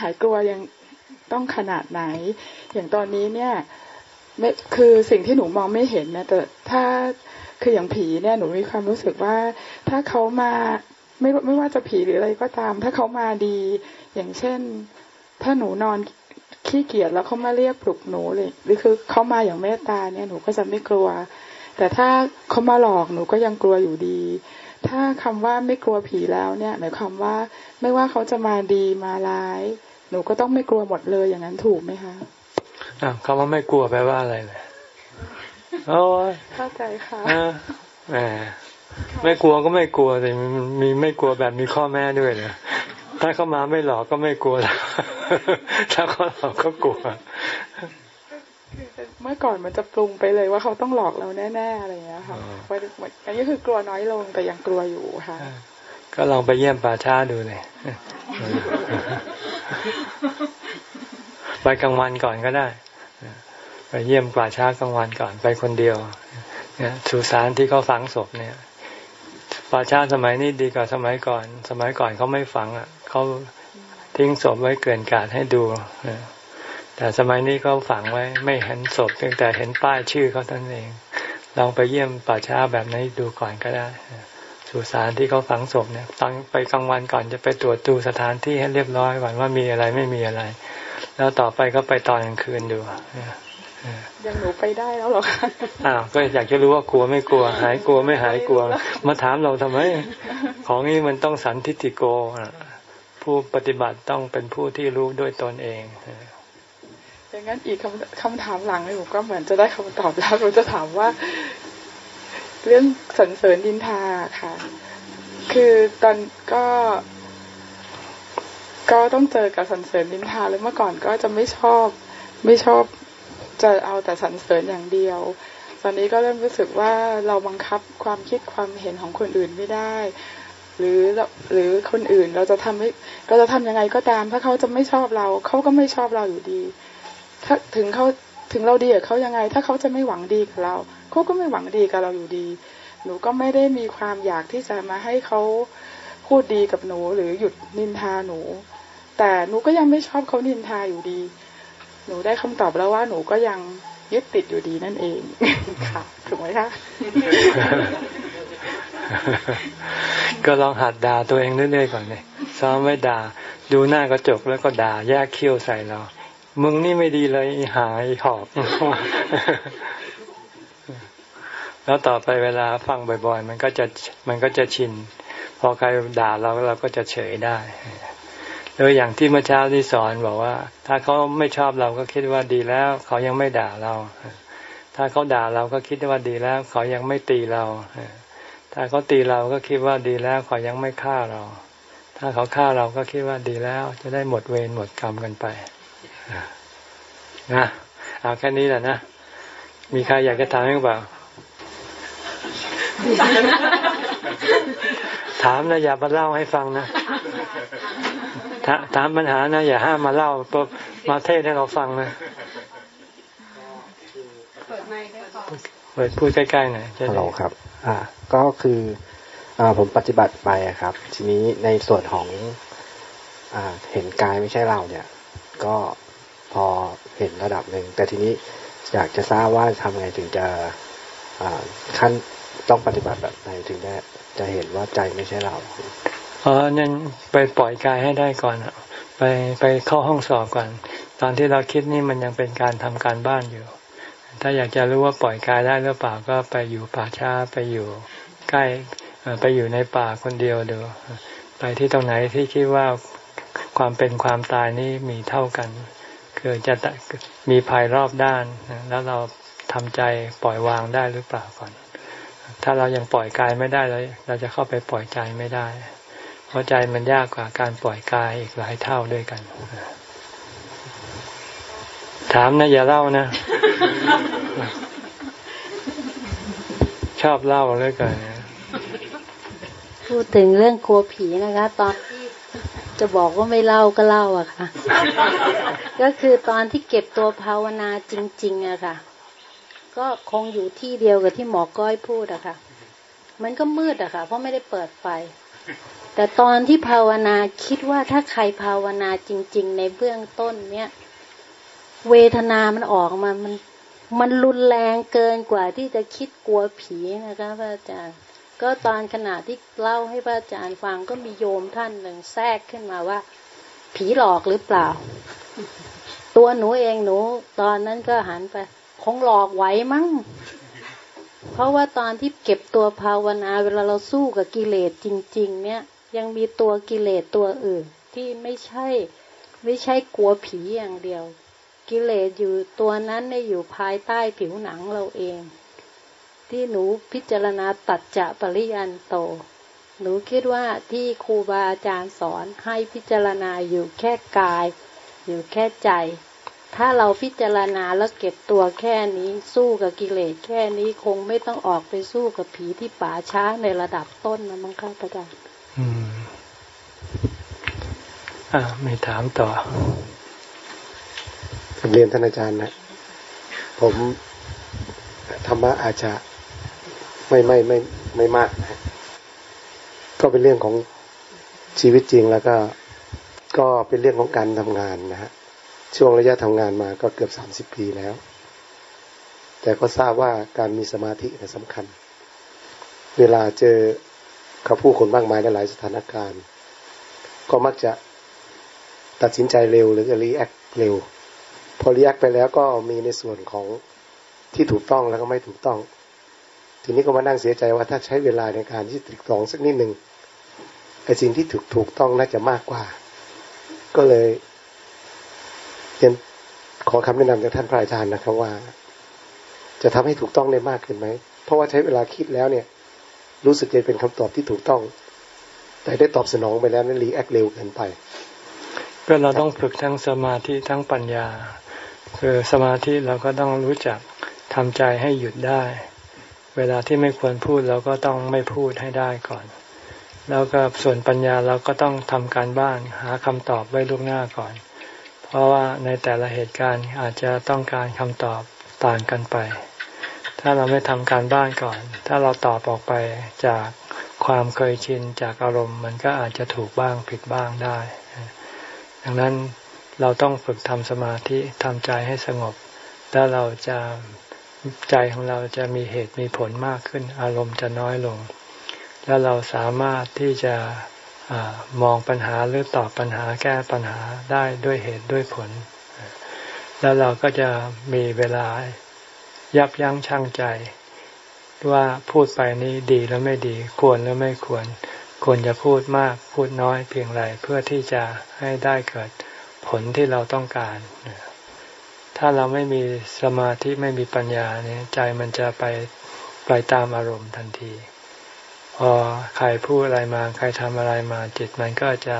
หายกลัวยังต้องขนาดไหน อย่างตอนนี้เนี่ยไม่คือสิ่งที่หนูมองไม่เห็นนะแต่ถ้าคืออย่างผีเนี่ยหนูมีความรู้สึกว่าถ้าเขามาไม่ไม่ว่าจะผีหรืออะไรก็ตาม ถ้าเขามาดี อย่างเช่น ถ้าหนูนอนขี้เกียจแล้วเขามาเรียกปลุกหนูเลยหรือคือเขามาอย่างเมตตาเนี่ยหนูก็จะไม่กลัว แต่ถ้าเขามาหลอกหนูก็ยังกลัวอยู่ดี ถ้าคำว่าไม่กลัวผีแล้วเนี่ย หมายความว่าไม่ว่าเขาจะมาดีมาร้าย หนูก็ต้องไม่กลัวหมดเลยอย่างนั้นถูกไหมคะอ่าคำว่าไม่กลัวแปลว่าอะไรเลยโอ้เข้าใจค่ะแหมไม่กลัวก็ไม่กลัวแต่มีไม่กลัวแบบมีข้อแม่ด้วยนะถ้าเขามาไม่หลอกก็ไม่กลัวแล้วถ้าเขาหลอกก็กลัว เมื่อก่อนมันจะปรุงไปเลยว่าเขาต้องหลอกเราแน่ๆอะไรอย่างเงี้ยค่ะอันนี้คือกลัวน้อยลงแต่ยังกลัวอยู่ค่ะ ก็ลองไปเยี่ยมป่าช้าดูเลยไปกลางวันก่อนก็ได้ไปเยี่ยมป่าช้ากลางวันก่อนไปคนเดียวเนี่ยสุสานที่เขาฝังศพเนี่ยป่าช้าสมัยนี้ดีกว่าสมัยก่อน สมัยก่อนเขาไม่ฝังอะเขาทิ้งศพไว้เกินกาดให้ดู แต่สมัยนี้เขาฝังไว้ไม่เห็นศพเพียงแต่เห็นป้ายชื่อเขาท่านเอง ลองไปเยี่ยมป่าช้าแบบนี้ดูก่อนก็ได้สุสานที่เขาฝังศพเนี่ยตั้งไปกลางวันก่อนจะไปตรวจดูสถานที่ให้เรียบร้อยก่อนว่ามีอะไรไม่มีอะไร แล้วต่อไปก็ไปตอนกลางคืนดูยังหนูไปได้แล้วหรอคะอ้าวก็อยากจะรู้ว่ากลัวไม่กลัว หายกลัวไม่หายกลัว มาถามเราทำไม ของนี้มันต้องสันทิติโกผู้ปฏิบัติต้องเป็นผู้ที่รู้ด้วยตนเองอย่า งั้นอีกคำคำถามหลังหนูก็เหมือนจะได้คำตอบแล้วหนูจะถามว่า เรื่องสรรเสริญดินทาค่ะ คือตอนก็ ก็ต้องเจอกับสรรเสริญดินทาเลยเมื่อก่อนก็จะไม่ชอบ ไม่ชอบจะเอาแต่สรรเสริญอย่างเดียว ตอนนี้ก็เริ่มรู้สึกว่าเราบังคับความคิดความเห็นของคนอื่นไม่ได้ หรือหรือคนอื่นเราจะทำให้เราจะทำยังไงก็ตาม ถ้าเขาจะไม่ชอบเรา เขาก็ไม่ชอบเราอยู่ดี ถ้าถึงเขาถึงเราดีกับเขายังไง ถ้าเขาจะไม่หวังดีกับเราเขาก็ไม่หวังดีกับเราอยู่ดี หนูก็ไม่ได้มีความอยากที่จะมาให้เขาพูดดีกับหนูหรือหยุดนินทาหนู แต่หนูก็ยังไม่ชอบเขานินทาอยู่ดี หนูได้คำตอบแล้วว่าหนูก็ยังยึดติดอยู่ดีนั่นเองค่ะถูกไหมคะก็ลองหัดด่าตัวเองเรื่อยๆก่อนเลยซ้อมไว้ด่า ดูหน้ากระจกแล้วก็ด่าแยกเขี้ยวใส่เรา มึงนี่ไม่ดีเลยหายหอบ แล้วต่อไปเวลาฟังบ่อยๆ มันก็จะมันก็จะชิน พอใครด่าเราเราก็จะเฉยได้โดยอย่างที่เมื่อเช้าที่สอนบอกว่า ถ้าเขาไม่ชอบเราก็คิดว่าดีแล้ว เขายังไม่ด่าเรา ถ้าเขาด่าเราก็คิดว่าดีแล้ว เขายังไม่ตีเรา ถ้าเขาตีเราก็คิดว่าดีแล้ว เขายังไม่ฆ่าเรา ถ้าเขาฆ่าเราก็คิดว่าดีแล้ว จะได้หมดเวรหมดกรรมกันไป นะเอาแค่นี้แหละนะ มีใครอยากจะถามหรือเปล่า ถามนะอย่ามาเล่าให้ฟังนะ ถามปัญหานะ อย่าห้ามมาเล่ามาเทศให้เราฟังนะเปิดพูดใกล้ๆหน่อยฮัลโหลครับ อ่า ก็คืออ่าผมปฏิบัติไปครับ ทีนี้ในส่วนของอ่าเห็นกายไม่ใช่เราเนี่ย ก็ พอเห็นระดับหนึ่ง แต่ทีนี้อยากจะทราบว่าทำไงถึงจะขั้นต้องปฏิบัติแบบไหนถึงจะจะเห็นว่าใจไม่ใช่เราอ๋อนั่นไปปล่อยกายให้ได้ก่อนไปไปเข้าห้องสอบก่อน ตอนที่เราคิดนี่มันยังเป็นการทำการบ้านอยู่ ถ้าอยากจะรู้ว่าปล่อยกายได้หรือเปล่าก็ไปอยู่ป่าช้าไปอยู่ใกล้ไปอยู่ในป่าคนเดียวเดี๋ยวไปที่ตรงไหนที่คิดว่าความเป็นความตายนี่มีเท่ากัน คือจะมีภัยรอบด้าน แล้วเราทำใจปล่อยวางได้หรือเปล่าก่อน ถ้าเรายังปล่อยกายไม่ได้แล้วเราจะเข้าไปปล่อยใจไม่ได้ เพราะใจมันยากกว่าการปล่อยกายอีกหลายเท่าด้วยกัน ถามนะ อย่าเล่านะ ชอบเล่าเลยกันพูดถึงเรื่องกลัวผีนะคะ ตอน จะบอกว่าไม่เล่าก็เล่าอะค่ะ ก็คือตอนที่เก็บตัวภาวนาจริง ๆอะค่ะ ก็คงอยู่ที่เดียวกับที่หมอก้อยพูดอะค่ะ มันก็มืดอะค่ะ เพราะไม่ได้เปิดไฟ แต่ตอนที่ภาวนาคิดว่าถ้าใครภาวนาจริง ๆ ในเบื้องต้นเนี่ย เวทนามันออกมา มัน มันรุนแรงเกินกว่าที่จะคิดกลัวผีนะคะพระอาจารย์ ก็ตอนขณะที่เล่าให้พระอาจารย์ฟังก็มีโยมท่านหนึ่งแทรกขึ้นมาว่า ผีหลอกหรือเปล่า ตัวหนูเองหนู ตอนนั้นก็หันไป คงหลอกไหวมั้งเพราะว่าตอนที่เก็บตัวภาวนาเวลาเราสู้กับกิเลสจริง ๆ เนี่ย ยังมีตัวกิเลสตัวอื่น ที่ไม่ใช่ ไม่ใช่กลัวผีอย่างเดียว กิเลสอยู่ตัวนั้นในอยู่ภายใต้ผิวหนังเราเอง ที่หนูพิจารณาตัดจะปริยันโต หนูคิดว่าที่ครูบาอาจารย์สอนให้พิจารณาอยู่แค่กาย อยู่แค่ใจ ถ้าเราพิจารณาแล้วเก็บตัวแค่นี้สู้กับกิเลสแค่นี้คงไม่ต้องออกไปสู้กับผีที่ป่าช้าในระดับต้นนะมั้งคะอาจารย์อืมอ่าไม่ถามต่อเรียนท่านอาจารย์นะผมธรรมะอาจจะ ไม่ไม่ไม่ไม่มากนะก็เป็นเรื่องของชีวิตจริงแล้วก็ก็เป็นเรื่องของการทำงานนะฮะช่วงระยะทำงานมาก็เกือบสามสิบปีแล้ว แต่ก็ทราบว่าการมีสมาธิเนี่ยสำคัญ เวลาเจอกับผู้คนมากมายในหลายสถานการณ์ ก็มักจะตัดสินใจเร็วหรือจะ react เร็ว พอ react ไปแล้วก็มีในส่วนของที่ถูกต้องแล้วก็ไม่ถูกต้อง ทีนี้ก็มานั่งเสียใจว่าถ้าใช้เวลาในการที่ตรึกตรองสักนิดหนึ่งไอ้สิ่งที่ถูกถูกต้องน่าจะมากกว่า ก็เลยเรียนขอคำแนะนำจากท่านพระอาจารย์นะครับว่า จะทำให้ถูกต้องได้มากขึ้นไหมเพราะว่าใช้เวลาคิดแล้วเนี่ย รู้สึกจะเป็นคำตอบที่ถูกต้อง แต่ได้ตอบสนองไปแล้วนั่นรีแอคเร็วเกินไปก็เราต้องฝึกทั้งสมาธิทั้งปัญญา คือสมาธิเราก็ต้องรู้จักทำใจให้หยุดได้ เวลาที่ไม่ควรพูดเราก็ต้องไม่พูดให้ได้ก่อน แล้วก็ส่วนปัญญาเราก็ต้องทำการบ้านหาคำตอบไว้ล่วงหน้าก่อน เพราะว่าในแต่ละเหตุการณ์อาจจะต้องการคำตอบต่างกันไป ถ้าเราไม่ทำการบ้านก่อน ถ้าเราตอบออกไปจากความเคยชินจากอารมณ์มันก็อาจจะถูกบ้างผิดบ้างได้ ดังนั้นเราต้องฝึกทำสมาธิทำใจให้สงบ แล้วเราจะ ใจของเราจะมีเหตุมีผลมากขึ้น อารมณ์จะน้อยลง แล้วเราสามารถที่จะอมองปัญหาหรือตอบปัญหาแก้ปัญหาได้ด้วยเหตุด้วยผล แล้วเราก็จะมีเวลายับยั้งชั่งใจ ว่าพูดไปนี้ดีแล้วไม่ดี ควรแล้วไม่ควร ควรจะพูดมากพูดน้อยเพียงไรเพื่อที่จะให้ได้เกิดผลที่เราต้องการ ถ้าเราไม่มีสมาธิไม่มีปัญญาเนี่ยใจมันจะไปไปตามอารมณ์ทันที พอใครพูดอะไรมาใครทำอะไรมาจิตมันก็จะ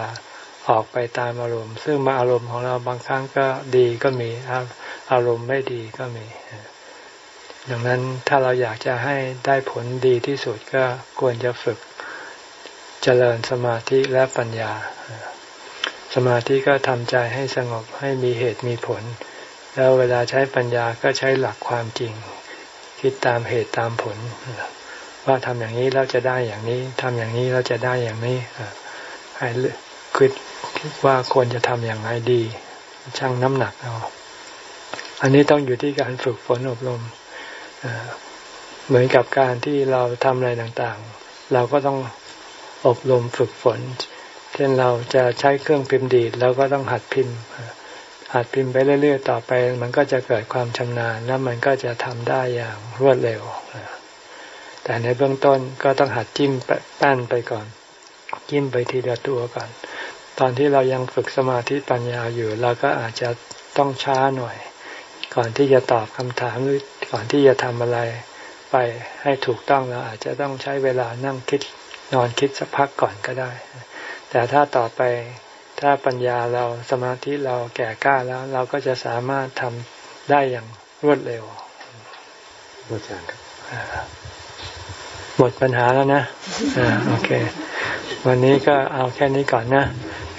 ออกไปตามอารมณ์ ซึ่งมาอารมณ์ของเราบางครั้งก็ดีก็มีอารมณ์ไม่ดีก็มี ดังนั้นถ้าเราอยากจะให้ได้ผลดีที่สุดก็ควรจะฝึกเจริญสมาธิและปัญญา สมาธิก็ทำใจให้สงบให้มีเหตุมีผล แล้วเวลาใช้ปัญญาก็ใช้หลักความจริง คิดตามเหตุตามผล ว่าทำอย่างนี้เราจะได้อย่างนี้ทำอย่างนี้เราจะได้อย่างนี้ให้คิดว่าควรจะทำอย่างไรดีชั่งน้ำหนักเอาอันนี้ต้องอยู่ที่การฝึกฝนอบรมเหมือนกับการที่เราทำอะไรต่างๆ เราก็ต้องอบรมฝึกฝน เช่นเราจะใช้เครื่องพิมพ์ดีดเราก็ต้องหัดพิมพ์ หัดพิมพ์ไปเรื่อยๆต่อไป มันก็จะเกิดความชำนาญแล้วมันก็จะทำได้อย่างรวดเร็ว แต่ในเบื้องต้นก็ต้องหัดจิ้มแป้นไปก่อน จิ้มไปทีละตัวก่อน ตอนที่เรายังฝึกสมาธิปัญญาอยู่เราก็อาจจะต้องช้าหน่อย ก่อนที่จะตอบคำถามหรือก่อนที่จะทำอะไรไปให้ถูกต้องเราอาจจะต้องใช้เวลานั่งคิดนอนคิดสักพักก่อนก็ได้ แต่ถ้าต่อไป ถ้าปัญญาเราสมาธิเราแก่กล้าแล้ว เราก็จะสามารถทำได้อย่างรวดเร็วอาจารย์ครับหมดปัญหาแล้วนะอ่าโอเค วันนี้ก็เอาแค่นี้ก่อนนะ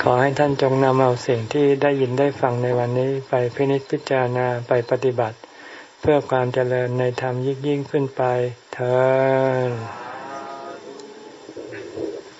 ขอให้ท่านจงนำเอาสิ่งที่ได้ยินได้ฟังในวันนี้ไปพินิจพิจารณาไปปฏิบัติ เพื่อความเจริญในธรรมยิ่งยิ่งขึ้นไปเธอ